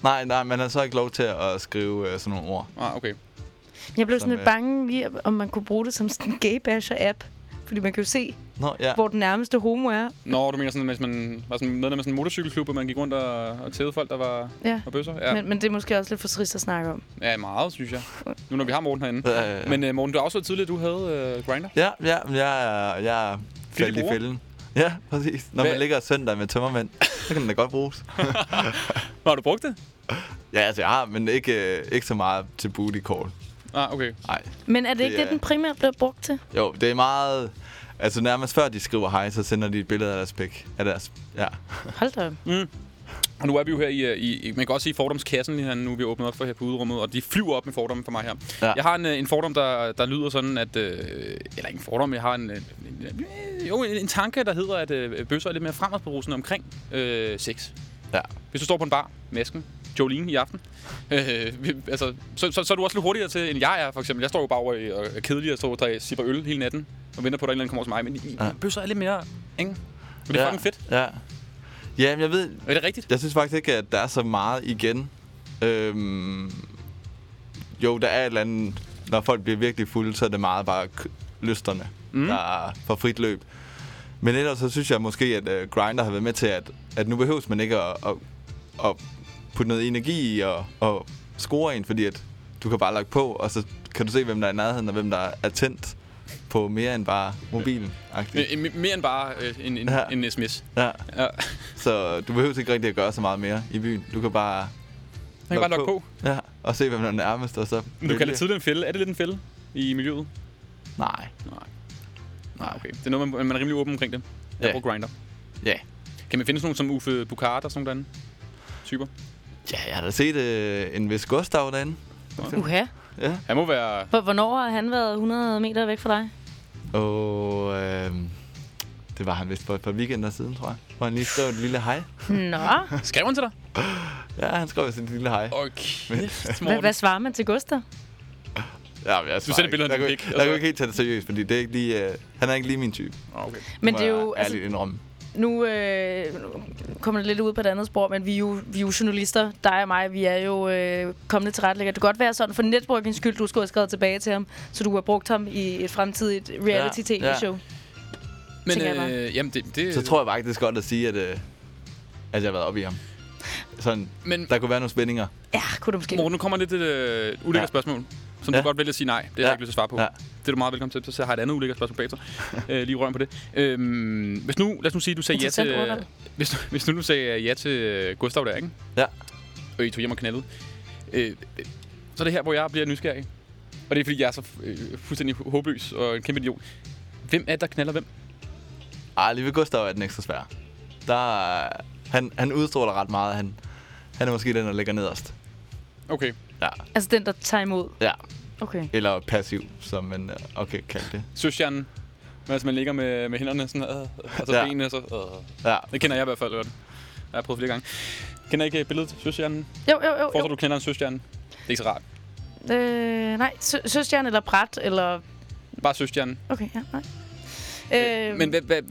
Nej, nej, man har så ikke lov til at skrive øh, sådan nogle ord. Ah, okay. Jeg blev sådan lidt øh, bange, lige, om man kunne bruge det som sådan en gay basher app. Fordi man kan jo se, Nå, ja. hvor den nærmeste homo er. Nå, du mener sådan, hvis man var sådan medlem af sådan en motorcykelklub, og man gik rundt og, og tævede folk, der var, Ja. var bøsser? Ja. Men, men det er måske også lidt for trist at snakke om. ja, meget, synes jeg. Nu når vi har Morten herinde. Ja, ja, ja. Men uh, Morten, du afslørede tidligere, at du havde uh, Grindr. Ja, ja, men jeg er, jeg faldt i fælden. Ja, præcis. Når Hvad- man ligger søndag med tømmermænd, så kan den da godt bruges. Har du brugt det? Ja, altså jeg har, men ikke, øh, ikke så meget til booty call. Ah, okay. Nej. Men er det, Det ikke det, er- den primært bliver brugt til? Jo, det er meget... Altså nærmest før de skriver hej, så sender de et billede af deres pik. Af deres, ja. Hold da. Mm. Og nu er vi jo her i, øh, i, man kan også sige fordomskassen lige her, nu er vi åbnet op for her på uderummet, og de flyver op med fordomme for mig her. Ja. Jeg har en, øh, en fordom, der, der lyder sådan, at... Øh, eller ikke en fordom, jeg har en, en, en, jo, en, en tanke, der hedder, at øh, bøsser er lidt mere fremadbrusende omkring øh, sex. Ja. Hvis du står på en bar, masken, Jolene i aften, øh, altså, så, så, så, er du også lidt hurtigere til, end jeg er, for eksempel. Jeg står jo bare over i- og er kedelig og står og drikker sipper øl hele natten, og venter på, at der er en eller anden kommer over til mig. Men ja. Ja. bøsser er lidt mere, ikke? Men det er ja. fucking fedt. Ja. Ja, men jeg ved... Er det rigtigt? Jeg synes faktisk ikke, at der er så meget igen. Øhm, jo, der er et eller andet... Når folk bliver virkelig fulde, så er det meget bare lysterne, Mm. der får frit løb. Men ellers så synes jeg måske, at uh, Grindr har været med til, at, at nu behøves man ikke at, at, at putte noget energi i og, og score en, fordi at du kan bare lagt på, og så kan du se, hvem der er i nærheden, og hvem der er tændt på mere end bare mobilen. Øh, øh, mere end bare øh, en, en, ja. En sms. Ja. Ja. Så du behøver ikke rigtig at gøre så meget mere i byen. Du kan bare... Man kan bare logge på. Ja, og se, hvem der er nærmest, og så... Men du kalder det tidligere en fælde. Er det lidt en fælde i miljøet? Nej. Nej. Nej, okay. Det er noget, man, man er rimelig åben omkring det. Jeg Ja. bruger Grindr. Ja. Kan man finde sådan nogle som Uffe Bukart og sådan nogle typer? Ja, jeg har da set øh, en vis Gustav derinde. Uha. Ja. Han må være... Hvor- Hvornår har han været 100 meter væk fra dig? Og øh, det var han vist for et par weekender siden, tror jeg. Hvor han lige skrev et lille hej. Nå. Skrev han til dig? Ja, han skrev sit lille hej. Okay. Hvad, hvad svarer man til Gustav? Ja, men jeg Du sender billeder af jeg, din pik, jeg, kunne ikke helt tage det seriøst, fordi det er ikke lige, øh, han er ikke lige min type. Okay. Men det er jo... Altså, Altså, indrømme. Nu, øh, kommer det lidt ud på et andet spor, men vi er jo, vi er jo journalister, dig og mig, vi er jo øh, kommende til retlægger. Det kan godt være sådan, for networkings skyld, du skulle have skrevet tilbage til ham, så du har brugt ham i et fremtidigt reality-tv-show. Ja, Men jeg bare. øh, jamen, det, det, Så tror jeg faktisk godt at sige, at, øh, at jeg har været oppe i ham. Sådan, Men- der kunne være nogle spændinger. Ja, kunne du måske. Morten, nu kommer lidt et øh, ulækkert Ja. spørgsmål, som Ja. du godt vælger at sige nej. Det har Ja. jeg ikke lyst til at svare på. Ja. Det er du meget velkommen til. Så har jeg et andet ulækkert spørgsmål bagefter. øh, lige røven på det. Øhm, hvis nu, lad os nu sige, at du sagde ja til... ordvalg. hvis, du, hvis nu du sagde ja til øh, Gustav der, ikke? Ja. Og I tog hjem og knaldede. Øh, øh, så er det her, hvor jeg bliver nysgerrig. Og det er, fordi jeg er så øh, fuldstændig håbløs og en kæmpe idiot. Hvem er det, der knaller hvem? Ej, lige ved Gustav er den ekstra svær. Der, er- han, han udstråler ret meget. Han, han er måske den, der ligger nederst. Okay. Ja, Altså den, der tager imod. ja. Okay. Eller passiv, som man øh, okay kalde det. Søstjernen. Altså, man ligger med, med hænderne sådan, øh, og så Ja. ja. benene, så... Øh. Ja. Det kender jeg i hvert fald godt. Jeg har prøvet flere gange. Kender I ikke billedet til søstjernen? Jo, jo, jo. Forstår du kender en søstjerne? Det er ikke så rart. Øh, nej, sø- søstjerne eller bræt, eller... Bare søstjernen. Okay, ja, nej. Øh, Men hvad, hvad,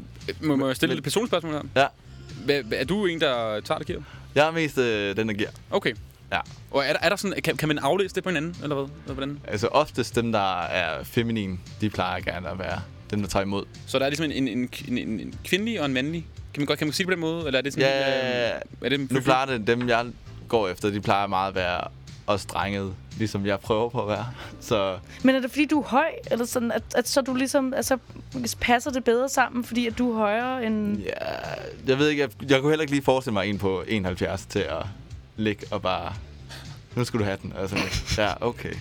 må, må jeg stille et personligt spørgsmål her? Ja. Hvad, hvad, er du en, der tager det giver? Jeg er mest øh, den, der giver. Okay. Ja. Og er der, er der sådan, kan, kan man aflæse det på hinanden, eller hvad? Eller hvordan? Altså oftest dem, der er feminin, de plejer gerne at være dem, der tager imod. Så der er ligesom en, en, en, en, en kvindelig og en mandlig? Kan man godt kan man sige det på den måde? Eller er det sådan Ja, øh, er det nu plejer det, dem jeg går efter, de plejer meget at være også drengede, ligesom jeg prøver på at være. Så Men er det fordi, du er høj, eller sådan, at, at så du ligesom, altså, passer det bedre sammen, fordi at du er højere end... ja, jeg ved ikke, jeg, jeg kunne heller ikke lige forestille mig en på 71 til at ligge og bare... Nu skal du have den. Altså, ja, okay.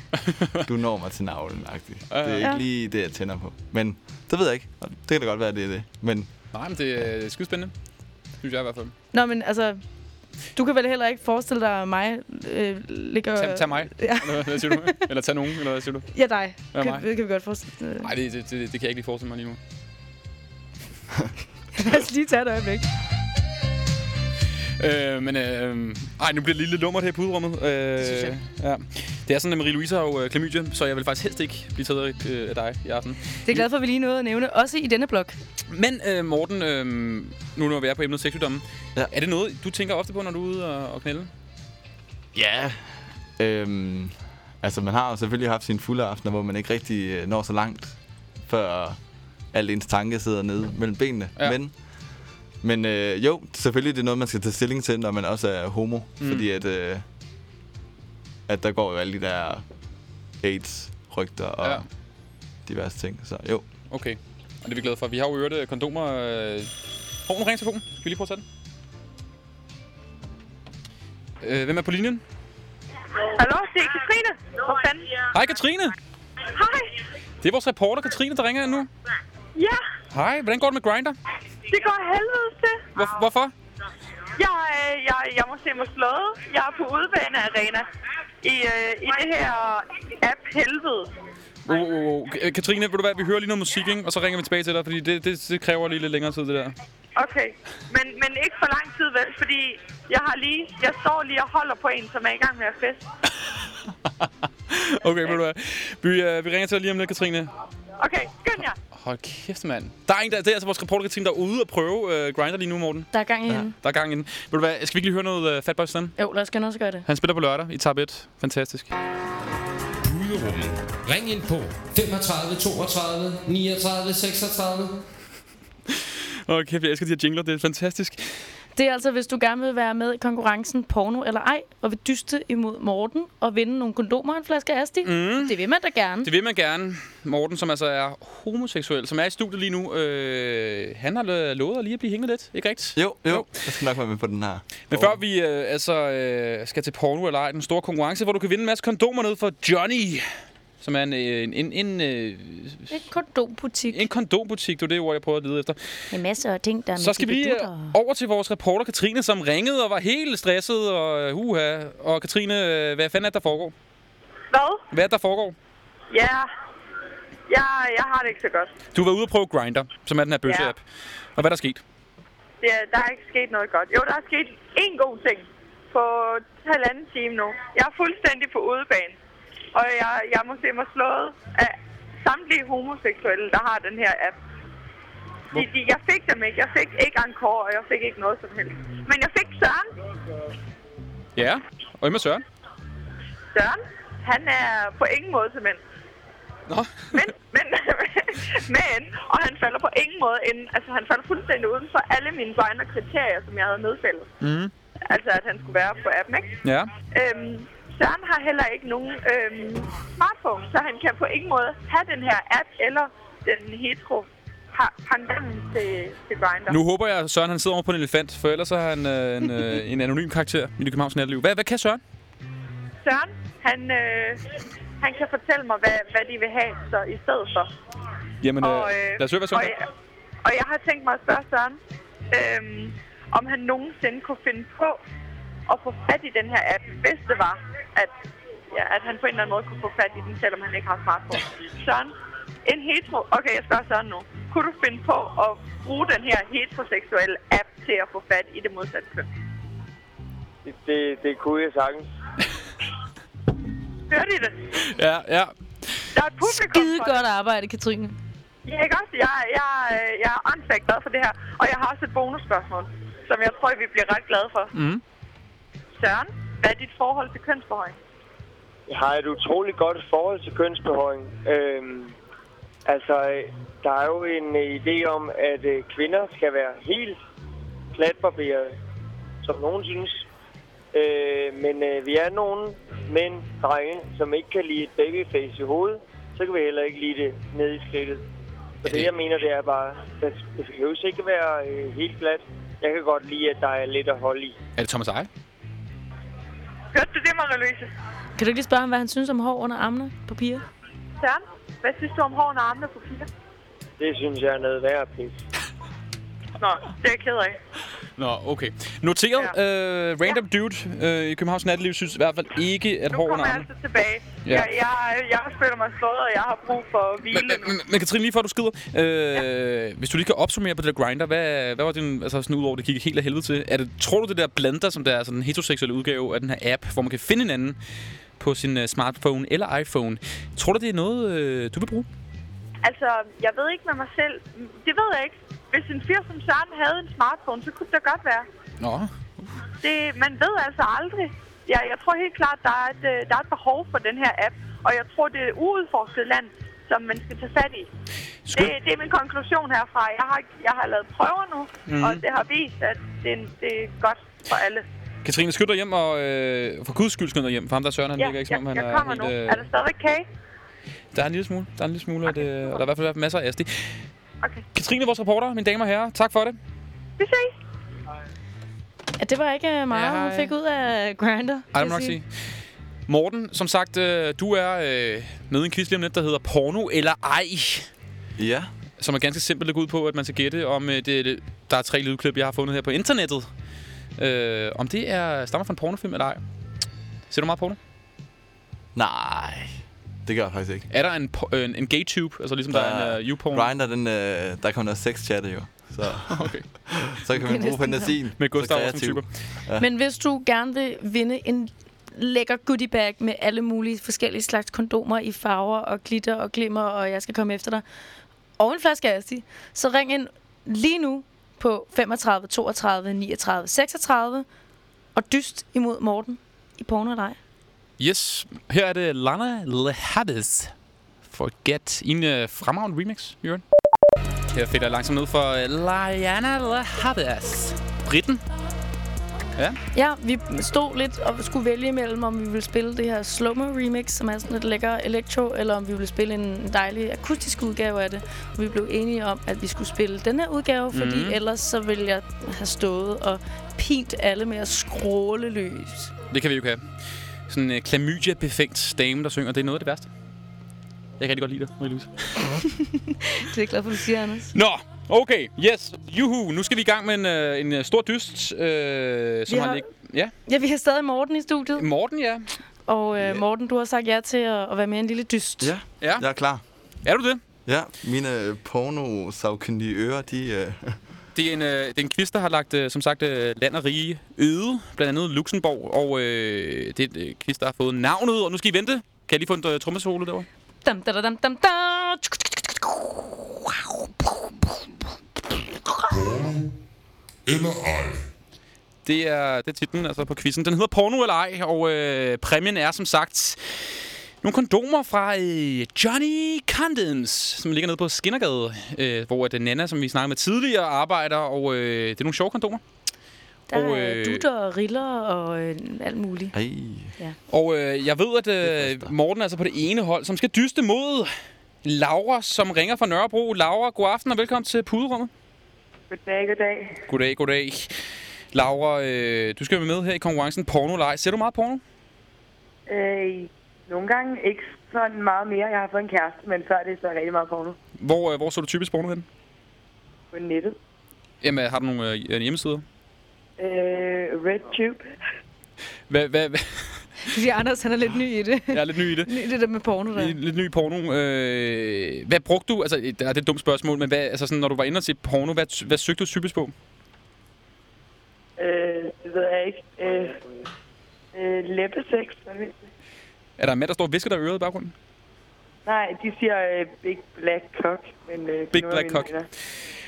Du når mig til navlen, -agtigt. Det er Ja. ikke lige det, jeg tænder på. Men det ved jeg ikke. Det kan da godt være, det er det. Men Nej, men det er skide spændende. Synes jeg i hvert fald. Nå, men altså, du kan vel heller ikke forestille dig, at mig øh, ligger... Tag, tag mig. Ja. Eller hvad siger du? Eller tag nogen, eller hvad siger du? Ja, dig. Ja, kan, mig. det kan vi godt forestille. Nej, det, det, det, det, kan jeg ikke lige forestille mig lige nu. Lad os lige tage et øjeblik. Øh, men øh, ej, nu bliver det lidt lummert her i puderummet. Øh, synes jeg. Ja. Det er sådan, at Marie-Louise har jo øh, klamydia, så jeg vil faktisk helst ikke blive taget af, øh, af dig i aften. Det er glad for, at vi lige nåede at nævne, også i denne blok. Men øh, Morten, øh, nu når vi er på emnet sexsygdomme, Ja. er det noget, du tænker ofte på, når du er ude og, og knælde? ja, øhm, altså man har jo selvfølgelig haft sine fulde aftener, hvor man ikke rigtig øh, når så langt, før alt ens tanke sidder nede mellem benene. Ja. Men, men øh, jo, selvfølgelig det er noget, man skal tage stilling til, når man også er homo. Mm. Fordi at, øh, at der går jo alle de der AIDS-rygter og Ja. diverse ting. Så jo. Okay, og det er vi glade for. Vi har jo øvrigt øh, kondomer. Øh... Hov, nu ringer telefonen. Skal vi lige prøve at tage den? Øh, hvem er på linjen? Hallo, det er Katrine. Hvor fanden? Hej Katrine! Hej. Det er vores reporter Katrine, der ringer ind nu. Ja, Hej, hvordan går det med Grinder? Det går helvede til. Hvor, hvorfor? Jeg, øh, jeg, jeg må se mig slået. Jeg er på udebane arena i, øh, i det her app helvede. Oh, oh, oh. Katrine, ved du hvad, vi hører lige noget musik, ikke? og så ringer vi tilbage til dig, fordi det, det, det kræver lige lidt længere tid, det der. Okay, men, men ikke for lang tid vel, fordi jeg har lige, jeg står lige og holder på en, som er i gang med at feste. Okay, ved du hvad, vi, uh, vi ringer til dig lige om lidt, Katrine. Okay, skynd jer. Hold kæft, mand. Der er en, der, det er altså vores reporter Katrine, der er ude og prøve uh, Grinder lige nu, Morten. Der er gang i ja. hende. Der er gang inden. Ved du hvad, skal vi ikke lige høre noget uh, Fatboy Slim? Jo, lad os os at gøre det. Han spiller på lørdag i tab 1. Fantastisk. Puderummet. Ring ind på 35 32 39 36. Åh, kæft, jeg elsker de her jingler. Det er fantastisk. Det er altså, hvis du gerne vil være med i konkurrencen porno eller ej, og vil dyste imod Morten og vinde nogle kondomer og en flaske Asti. Mm. Det vil man da gerne. Det vil man gerne. Morten, som altså er homoseksuel, som er i studiet lige nu, øh, han har lo- lovet at lige at blive hængende lidt, ikke rigtigt? Jo, jo. jo. Jeg skal nok være med på den her. Men før vi øh, altså øh, skal til porno eller ej, den store konkurrence, hvor du kan vinde en masse kondomer ned for Johnny, som er en, øh, en, en, en, øh, En kondombutik. en kondombutik. Det var det ord, jeg prøvede at lede efter. En masse af ting, der er Så skal vi lige øh, over til vores reporter Katrine, som ringede og var helt stresset. Og, huha. og Katrine, hvad fanden er der foregår? Hvad? Hvad er der foregår? Ja, jeg, jeg har det ikke så godt. Du var ude og prøve Grinder, som er den her bøsse-app. Og hvad er der sket? Ja, der er ikke sket noget godt. Jo, der er sket én god ting på halvanden time nu. Jeg er fuldstændig på udebane. Og jeg, jeg må se mig slået af samtlige homoseksuelle, der har den her app. De, de, jeg fik dem ikke. Jeg fik ikke encore, og jeg fik ikke noget som helst. Men jeg fik Søren. Ja, og er Søren? Søren, han er på ingen måde til mænd. Nå. Men, men, men, og han falder på ingen måde ind. Altså, han falder fuldstændig uden for alle mine grinder kriterier, som jeg havde nedfældet. Mm. Altså, at han skulle være på appen, ikke? Ja. Øhm, Søren har heller ikke nogen øhm, smartphone, så han kan på ingen måde have den her app eller den hetero pa- pendant til, til Grindr. Nu håber jeg, at Søren han sidder over på en elefant, for ellers er han øh, en, øh, en anonym karakter i det københavnske natteliv. Hvad, hvad kan Søren? Søren, han, øh, han kan fortælle mig, hvad, hvad de vil have så i stedet for. Jamen, øh, Og, lad os høre, hvad Søren og, jeg, og jeg har tænkt mig at spørge Søren, øhm, om han nogensinde kunne finde på at få fat i den her app, hvis det var, at, ja, at han på en eller anden måde kunne få fat i den, selvom han ikke har smartphone. Søren, en hetero... Okay, jeg spørger Søren nu. Kunne du finde på at bruge den her heteroseksuelle app til at få fat i det modsatte køn? Det, det, det kunne jeg sagtens. Hørte I det? Ja, ja. Der er et publikum Skide godt arbejde, Katrine. Ja, ikke også? Jeg, jeg, jeg er åndssvagt glad for det her. Og jeg har også et bonusspørgsmål, som jeg tror, vi bliver ret glade for. Mm. Søren, hvad er dit forhold til kønsbehøjning? Jeg har et utroligt godt forhold til kønsbehøjning. Øhm, altså, der er jo en øh, idé om, at øh, kvinder skal være helt platbarberede, som nogen synes. Øh, men øh, vi er nogle mænd, drenge, som ikke kan lide et babyface i hovedet. Så kan vi heller ikke lide det ned i skridtet. Så det, jeg mener, det er bare, at det behøver ikke være øh, helt glat. Jeg kan godt lide, at der er lidt at holde i. Er det Thomas Eje? Hørte du det, Marie-Louise? Kan du ikke lige spørge ham, hvad han synes om hår under armene på piger? Søren, hvad synes du om hårene og armene på piger? Det synes jeg er noget værd pis. Nå, det er jeg ked af. Nå, okay. Noteret. Ja. Øh, random dude øh, i Københavns Natteliv synes i hvert fald ikke, at Nu hår under kommer jeg armene... altså tilbage. Ja. Ja. Jeg, jeg, spillet mig slået, og jeg har brug for hvile nu. Men, men Katrine, lige før du skider, øh, ja. hvis du lige kan opsummere på det der grinder, hvad, hvad var din, altså sådan ud over det gik helt af helvede til, er det, tror du det der blender, som der er sådan en heteroseksuel udgave af den her app, hvor man kan finde hinanden på sin uh, smartphone eller iPhone, tror du det er noget, øh, du vil bruge? Altså, jeg ved ikke med mig selv. Det ved jeg ikke. Hvis en fyr som Søren havde en smartphone, så kunne det godt være. Nå, Det, man ved altså aldrig. Ja, jeg tror helt klart, der er, et, øh, der er et behov for den her app. Og jeg tror, det er et uudforsket land, som man skal tage fat i. Det, det er min konklusion herfra. Jeg har, jeg har lavet prøver nu, mm. og det har vist, at det, det er godt for alle. Katrine, skynd dig hjem, og øh, for guds skyld skynd dig hjem, for ham der Søren, han ja, virker ikke som om, jeg, han jeg er kommer helt... nu. Øh, Er der stadig kage? der er en lille smule, der er en lille smule, okay. at, øh, og der er i hvert fald masser af asti. Okay. Katrine, vores reporter, mine damer og herrer, tak for det. Vi ses. Ja, det var ikke øh, meget, Ja, hun fik ud af Grindr. Ej, det må nok sige. Morten, som sagt, øh, du er øh, med i en quiz lige om lidt, der hedder Porno eller ej. Ja. Som er ganske simpelt at gå ud på, at man skal gætte, om øh, det, der er tre lydklip, jeg har fundet her på internettet. Øh, om det er stammer fra en pornofilm eller ej. Ser du meget porno? Nej, det gør jeg faktisk ikke. Er der en, en, en gay-tube, altså ligesom der, der er en uh, YouPorn? Grindr, den, øh, der kan noget sex-chatte jo. Så, okay. så kan man bruge fantasien. Med Gustav som typer. Ja. Men hvis du gerne vil vinde en lækker goodie bag med alle mulige forskellige slags kondomer i farver og glitter og glimmer, og jeg skal komme efter dig, og en flaske Asti, så ring ind lige nu på 35 32 39 36 og dyst imod Morten i porno eller ej. Yes, her er det Lana Lehabes. Forget. I en uh, fremragende remix, Jørgen. Her fik jeg langsomt ned for uh, Lana Lehabes. Britten. Ja. Ja, vi stod lidt og skulle vælge imellem, om vi ville spille det her slow remix, som er sådan et lækker electro, eller om vi ville spille en dejlig akustisk udgave af det. Og vi blev enige om, at vi skulle spille den her udgave, fordi Mhm. ellers så ville jeg have stået og pint alle med at skråle løs. Det kan vi jo have. Sådan en uh, klamydia-befængt dame, der synger. Det er noget af det værste. Jeg kan rigtig godt lide det, Marie-Louise. Det er jeg glad for, du siger, Anders. Nå, okay. Yes. Juhu. Nu skal vi i gang med en, uh, en uh, stor dyst, uh, som Vi har... har- Lig- ja. Ja, vi har stadig Morten i studiet. Morten, ja. Og øh, Morten, du har sagt ja til at, at være med i en lille dyst. Ja, ja, jeg er klar. Er du det? Ja, mine porno ører, de... Øh, Det er en, øh, det er en quiz, der har lagt, øh, som sagt, øh, land og rige øde, blandt andet Luxembourg, og øh, det er en øh, quiz, der har fået navnet, og nu skal I vente. Kan jeg lige få en uh, trommesolo derovre? Dam, da, da, dam, dam, da. Eller ej. Det er, det er titlen altså på quizzen. Den hedder Porno eller ej, og øh, præmien er som sagt nogle kondomer fra øh, Johnny Condoms, som ligger nede på Skinnergade, øh, hvor at Nana, som vi snakkede med tidligere, arbejder, og øh, det er nogle sjove kondomer. Der Og, er øh, dutter og riller og øh, alt muligt. Ej. Ja. Og øh, jeg ved, at øh, Morten er altså på det ene hold, som skal dyste mod Laura, som ringer fra Nørrebro. Laura, god aften og velkommen til Puderummet. Goddag, goddag. Goddag, goddag. Laura, øh, du skal være med her i konkurrencen Porno Leg. Ser du meget porno? Øh, nogle gange ikke sådan meget mere. Jeg har fået en kæreste, men før det så rigtig meget porno Hvor, øh, hvor så du typisk porno hen? på nettet. Jamen, har du nogle øh, hjemmesider? Øh, RedTube. Hvad, hvad, hvad? Fordi Anders, han er lidt ny i det. Jeg er lidt ny i det. Ny- det der med porno der. Lidt, lidt ny porno. Øh, hvad brugte du? Altså, det er et dumt spørgsmål, men hvad, altså sådan, når du var inde og se porno, hvad, hvad søgte du typisk på? Øh, det ved jeg ikke. Øh, øh, jeg? Er der en mand, der står og visker dig i øret i baggrunden? Nej, de siger øh, Big Black Cock. Men, øh, Big Black Cock.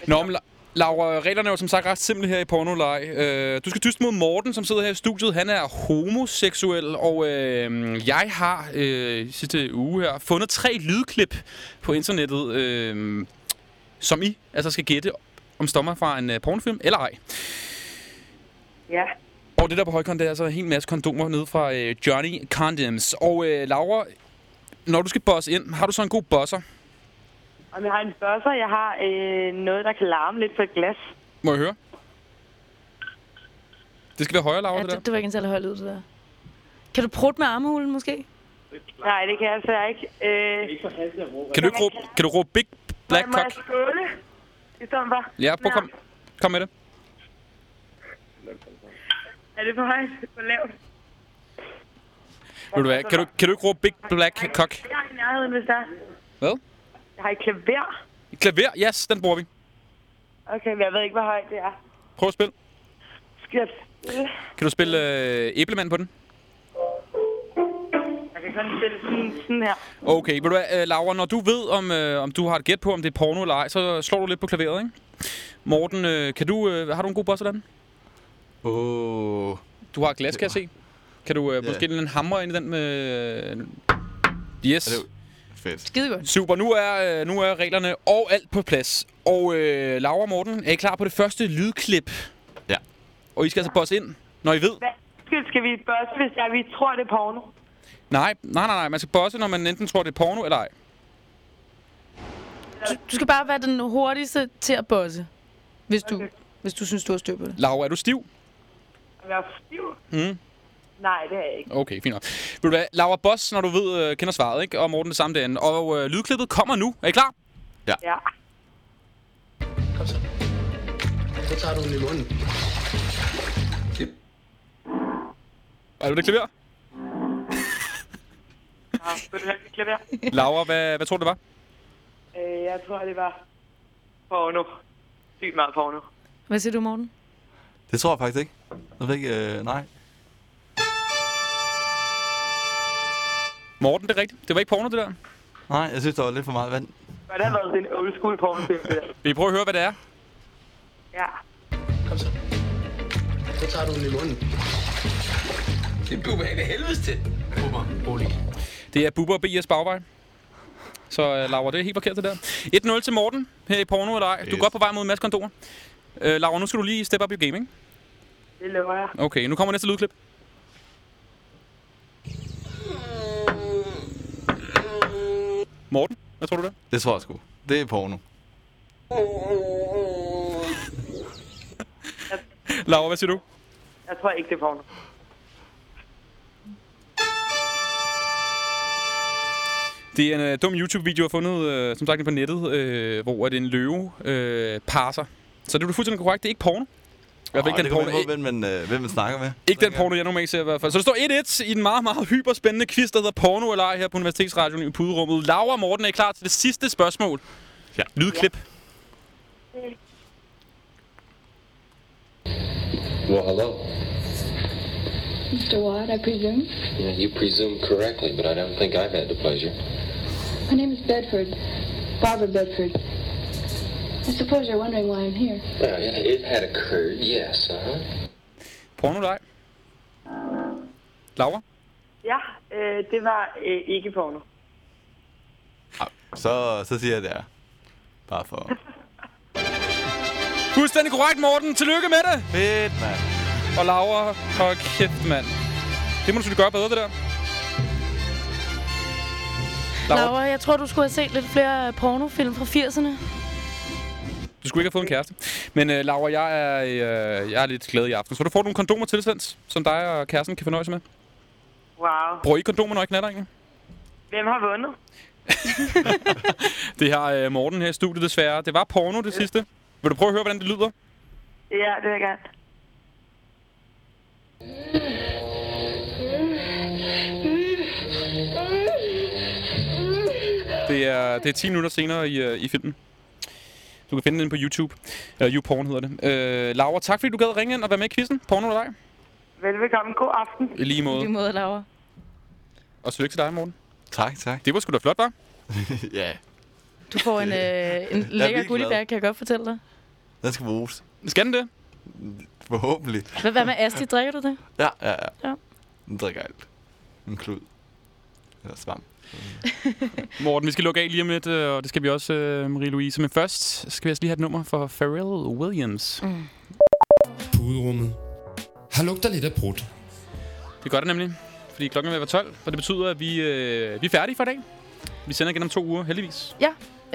Nå, men Laura, reglerne er jo som sagt ret simple her i pornoleg. Øh, du skal dyste mod Morten, som sidder her i studiet. Han er homoseksuel, og øh, jeg har øh, sidste uge her fundet tre lydklip på internettet, øh, som I altså skal gætte, om stommer fra en øh, pornofilm eller ej. Ja. Og det der på højkant, det er altså en hel masse kondomer nede fra øh, Johnny Condoms. Og øh, Laura, når du skal bosse ind, har du så en god bosser? Om jeg har en buzzer, jeg har øh, noget, der kan larme lidt på et glas. Må jeg høre? Det skal være højere, Laura, Ja, det der. det, det var ikke en særlig høj lyd, det der. Kan du prutte med armhulen, måske? Nej, det kan jeg altså ikke. Øh, Kan du ikke råbe, kan du råbe Big Black må jeg Cock? skåle? I stedet for? Ja, prøv kom, kom med det. Er det for højt? For lavt? Ved du hvad, kan du, kan du ikke råbe Big Black Cock? Jeg er i nærheden, hvis der er. Hvad? Jeg har et klaver. Klaver, yes, den bruger vi. Okay, men jeg ved ikke, hvor højt det er. Prøv at spille. Skal jeg spille? Kan du spille øh, æblemand på den? Jeg kan kun spille sådan, sådan her. Okay, ved du hvad, øh, Laura, når du ved, om, øh, om du har et gæt på, om det er porno eller ej, så slår du lidt på klaveret, ikke? Morten, øh, kan du, øh, har du en god boss den? Åh. Du har et glas, kan jeg se. Kan du øh, måske en hammer ind i den med... øh, Yes. Er det fedt? Skide godt. Super, nu er, øh, nu er reglerne og alt på plads. Og øh, Laura og Morten, er I klar på det første lydklip? Ja. Og I skal altså bosse ind, når I ved. Skal, skal vi børste, hvis jeg, vi tror, det er porno? Nej, nej, nej, nej. Man skal bosse, når man enten tror, det er porno eller ej. Du, du skal bare være den hurtigste til at bosse. Hvis du, hvis du synes, du har styr på det. Laura, er du stiv? Jeg er stiv? Mm. Nej, det er jeg ikke. Okay, fint nok. Ved du hvad, Laura Boss, når du ved, øh, kender svaret, ikke? Og Morten det samme derinde. Og øh, lydklippet kommer nu. Er I klar? Ja. Ja. Kom så. Så tager du den i munden. Er du det klaver? Ja, vil du have et klaver? Laura, hvad, hvad tror du, det var? Øh, jeg tror, det var porno. Sygt meget porno. Hvad siger du, Morten? Det tror jeg faktisk ikke. Jeg ved ikke, øh, nej. Morten, det er rigtigt. Det var ikke porno, det der. Nej, jeg synes, der var lidt for meget vand. Hvad der har været en old school pornofilm, det der? Vil I prøve at høre, hvad det er? Ja. Kom så. Så tager du den i munden. Det bliver ubehageligt helvedes til. Bubber, rolig. Det er Bubber og BS Bagvej. Så uh, Laura, det er helt forkert det der. 1-0 til Morten her i porno eller ej. Du er Yes. godt på vej mod en masse kondorer. Uh, Laura, nu skal du lige step up your game, ikke? Det lover jeg. Okay, nu kommer næste lydklip. Morten, hvad tror du der? Det tror jeg sgu. Det er porno. Laura, hvad siger du? Jeg tror ikke, det er porno. Det er en uh, dum YouTube-video, jeg har fundet, uh, som sagt, på nettet, uh, hvor er det en løve uh, parser. Så det er du fuldstændig korrekt. Det er ikke porno. Hvert fald ikke den porno, på, hvem man, øh, hvem man snakker med. ikke den porno, jeg normalt ser i hvert fald. Så det står 1-1 i den meget, meget hyperspændende quiz, der hedder Porno eller ej her på Universitetsradioen i Puderummet. Laura og Morten, er I klar til det sidste spørgsmål? Ja. Lydklip. Well, hello. Mr. Watt, I presume. Yeah, you presume correctly, but I don't think I've had the pleasure. My name is Bedford. Barbara Bedford. I suppose you're wondering why I'm here. Well, yeah, it had occurred, yes, uh-huh. Porno dig. Laura? Ja, øh, det var øh, ikke porno. Så, så siger jeg det er. Bare for... Fuldstændig korrekt, Morten. Tillykke med det. Fedt, mand. Og Laura, hold kæft, mand. Det må du selvfølgelig gøre bedre, det der. Laura, jeg tror, du skulle have set lidt flere pornofilm fra 80'erne. Du skulle ikke have fået en kæreste. Men uh, Laura, jeg er, uh, jeg er lidt glad i aften. Så du får nogle kondomer tilsendt, som dig og kæresten kan fornøje sig med. Wow. Bruger I kondomer, når I knatter egentlig? Hvem har vundet? Det har uh, Morten her i studiet desværre. Det var porno, det sidste. Vil du prøve at høre, hvordan det lyder? Ja, det vil jeg gerne. Det er, det er 10 minutter senere i, uh, i filmen. Du kan finde den på YouTube. Uh, YouPorn hedder det. Uh, Laura, tak fordi du gad ringe ind og være med i quizzen. Porno eller dig? Velbekomme. God aften. I lige måde. I lige måde, Laura. Og tillykke til dig, Morten. Tak, tak. Det var sgu da flot, var? ja, Du får en, øh, en lækker guldibær, kan jeg godt fortælle dig. den skal bruges. Skal den det? Forhåbentlig. Hvad, hvad med Asti? Drikker du det? Ja, ja, ja. Ja. Den drikker alt. En klud. Eller svamp. Morten, vi skal lukke af lige om lidt, øh, og det skal vi også, øh, Marie-Louise. Men først skal vi altså lige have et nummer for Pharrell Williams. Mm. Puderummet har lugter lidt af brudt. Det gør det nemlig, fordi klokken er ved at være 12, og det betyder, at vi, øh, vi er færdige for i dag. Vi sender igen om to uger, heldigvis. Ja.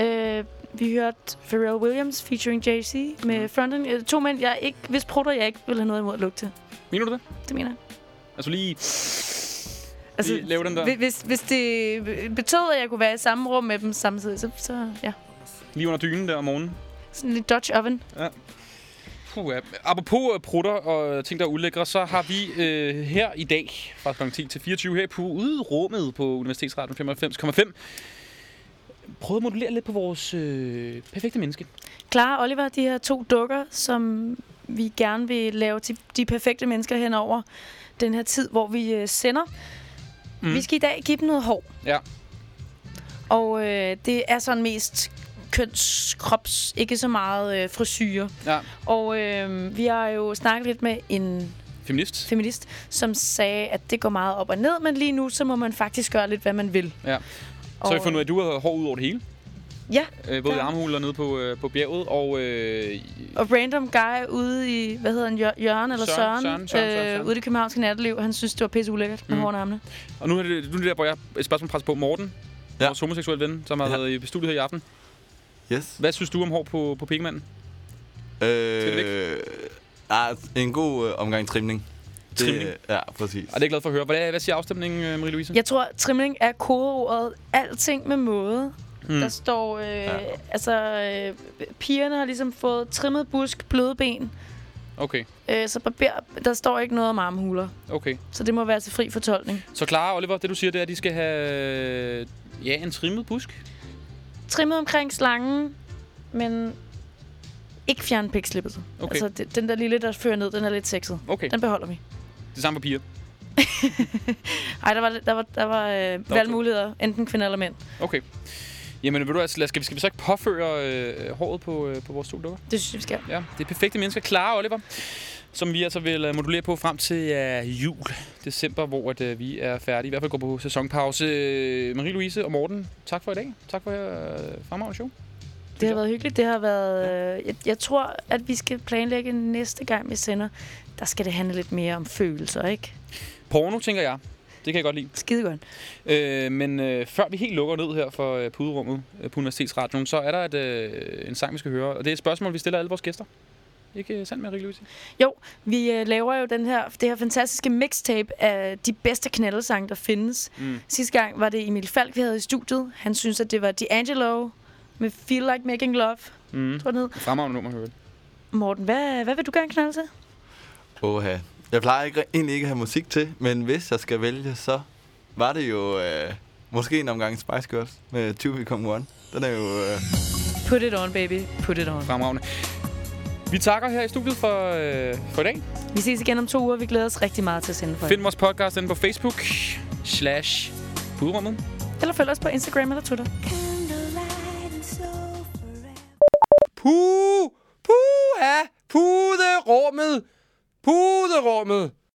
Øh, vi hørte Pharrell Williams featuring Jay-Z med Fronten. Øh, To mænd, jeg ikke, hvis prutter jeg ikke vil have noget imod at lugte til. Mener du det? Det mener jeg. Altså lige, Altså, lige lave den der, Hvis- Hvis, det betød, at jeg kunne være i samme rum med dem samtidig, så, så ja. lige under dynen der om morgenen. Sådan lidt Dutch oven. Ja. Puh, ja. Apropos øh, prutter og ting, der er ulækre, så har vi øh, her i dag fra kl. 10 til 24 her på udrummet på Universitetsradio 95,5 prøvet at modellere lidt på vores øh, perfekte menneske. Clara og Oliver, de her to dukker, som vi gerne vil lave til de perfekte mennesker henover den her tid, hvor vi øh, sender. Mm. Vi skal i dag give dem noget hår. Ja. Og øh, det er sådan mest kønskrops, ikke så meget øh, frisyrer. Ja. Og øh, vi har jo snakket lidt med en Feminist. feminist, som sagde, at det går meget op og ned, men lige nu, så må man faktisk gøre lidt, hvad man vil. Ja. Så har vi Og, fundet ud af, at du har hår ud over det hele. Ja, Øh, både i armhulen og nede på, øh, på bjerget. Og øh, og random guy ude i, hvad hedder han, Jør- Jørgen eller Søren, Søren, Søren, Søren, Søren, Søren. Øh, ude i det københavnske natteliv, han synes, det var pisse ulækkert med Mm. hårene og armene. Og nu er det, nu er det der, hvor jeg et spørgsmål presser på Morten. Ja. Vores homoseksuelle ven, som har Ja. været i studiet her i aften. Yes. Hvad synes du om hår på, på pikkemanden? Skal det Øh, ah, en god øh, omgang trimning. Trimning? Det, ja, præcis. Og det er jeg glad for at høre. Hvad, hvad siger afstemningen, øh, Marie-Louise? Jeg tror, trimning er kodeordet. Alting med måde. Mm. Der står, øh, ja. altså, øh, pigerne har ligesom fået trimmet busk, bløde ben. Okay, Øh, så barber, der står ikke noget om armhuler. okay. Så det må være til fri fortolkning. Så Clara Oliver, det du siger, det er, at de skal have ja, en trimmet busk. Trimmet omkring slangen, men ikke fjerne pikslippet. Okay. Altså, det, den der lille, der fører ned, den er lidt sexet. Okay. Den beholder vi. Det samme på piger. Ej, der var, der var, der var øh, valgmuligheder. Enten kvinder eller mænd. Okay. Jamen, ved du lad- skal vi, skal vi så ikke påføre øh, håret på, øh, på vores to dukker? Det synes jeg, vi skal. Ja, det er perfekte mennesker. Clara Oliver, som vi altså vil øh, modulere på frem til øh, jul, december, hvor at, øh, vi er færdige. I hvert fald går på sæsonpause. Marie-Louise og Morten, tak for i dag. Tak for øh, fremragende show. Det har været hyggeligt. Det har været... Øh, jeg, jeg tror, at vi skal planlægge næste gang, vi sender. Der skal det handle lidt mere om følelser, ikke? Porno, tænker jeg. Det kan jeg godt lide. Skide godt. Øh, men øh, før vi helt lukker ned her for øh, puderummet øh, på Universitetsradioen, så er der et, øh, en sang, vi skal høre. Og det er et spørgsmål, vi stiller alle vores gæster. Ikke øh, sandt, Marie-Louise? Jo, vi øh, laver jo den her, det her fantastiske mixtape af de bedste knaldesange, der findes. Mm. Sidste gang var det Emil Falk, vi havde i studiet. Han synes, at det var D'Angelo med Feel Like Making Love. Mm. Tror jeg, den hed. Fremragende nummer, hørt. Morten, hvad, hvad vil du gerne knalde til? Oha. Jeg plejer ikke, egentlig ikke at have musik til, men hvis jeg skal vælge, så var det jo øh, måske en omgang Spice Girls med 2 Become One. Den er jo... Øh, Put it on, baby. Put it on. Fremragende. Vi takker her i studiet for, øh, for i dag. Vi ses igen om to uger. Vi glæder os rigtig meget til at sende for jer. Find vores podcast inde på Facebook slash puderummet. Eller følg os på Instagram eller Twitter. Puh! Puh! Ja! Puderummet! Puderummet!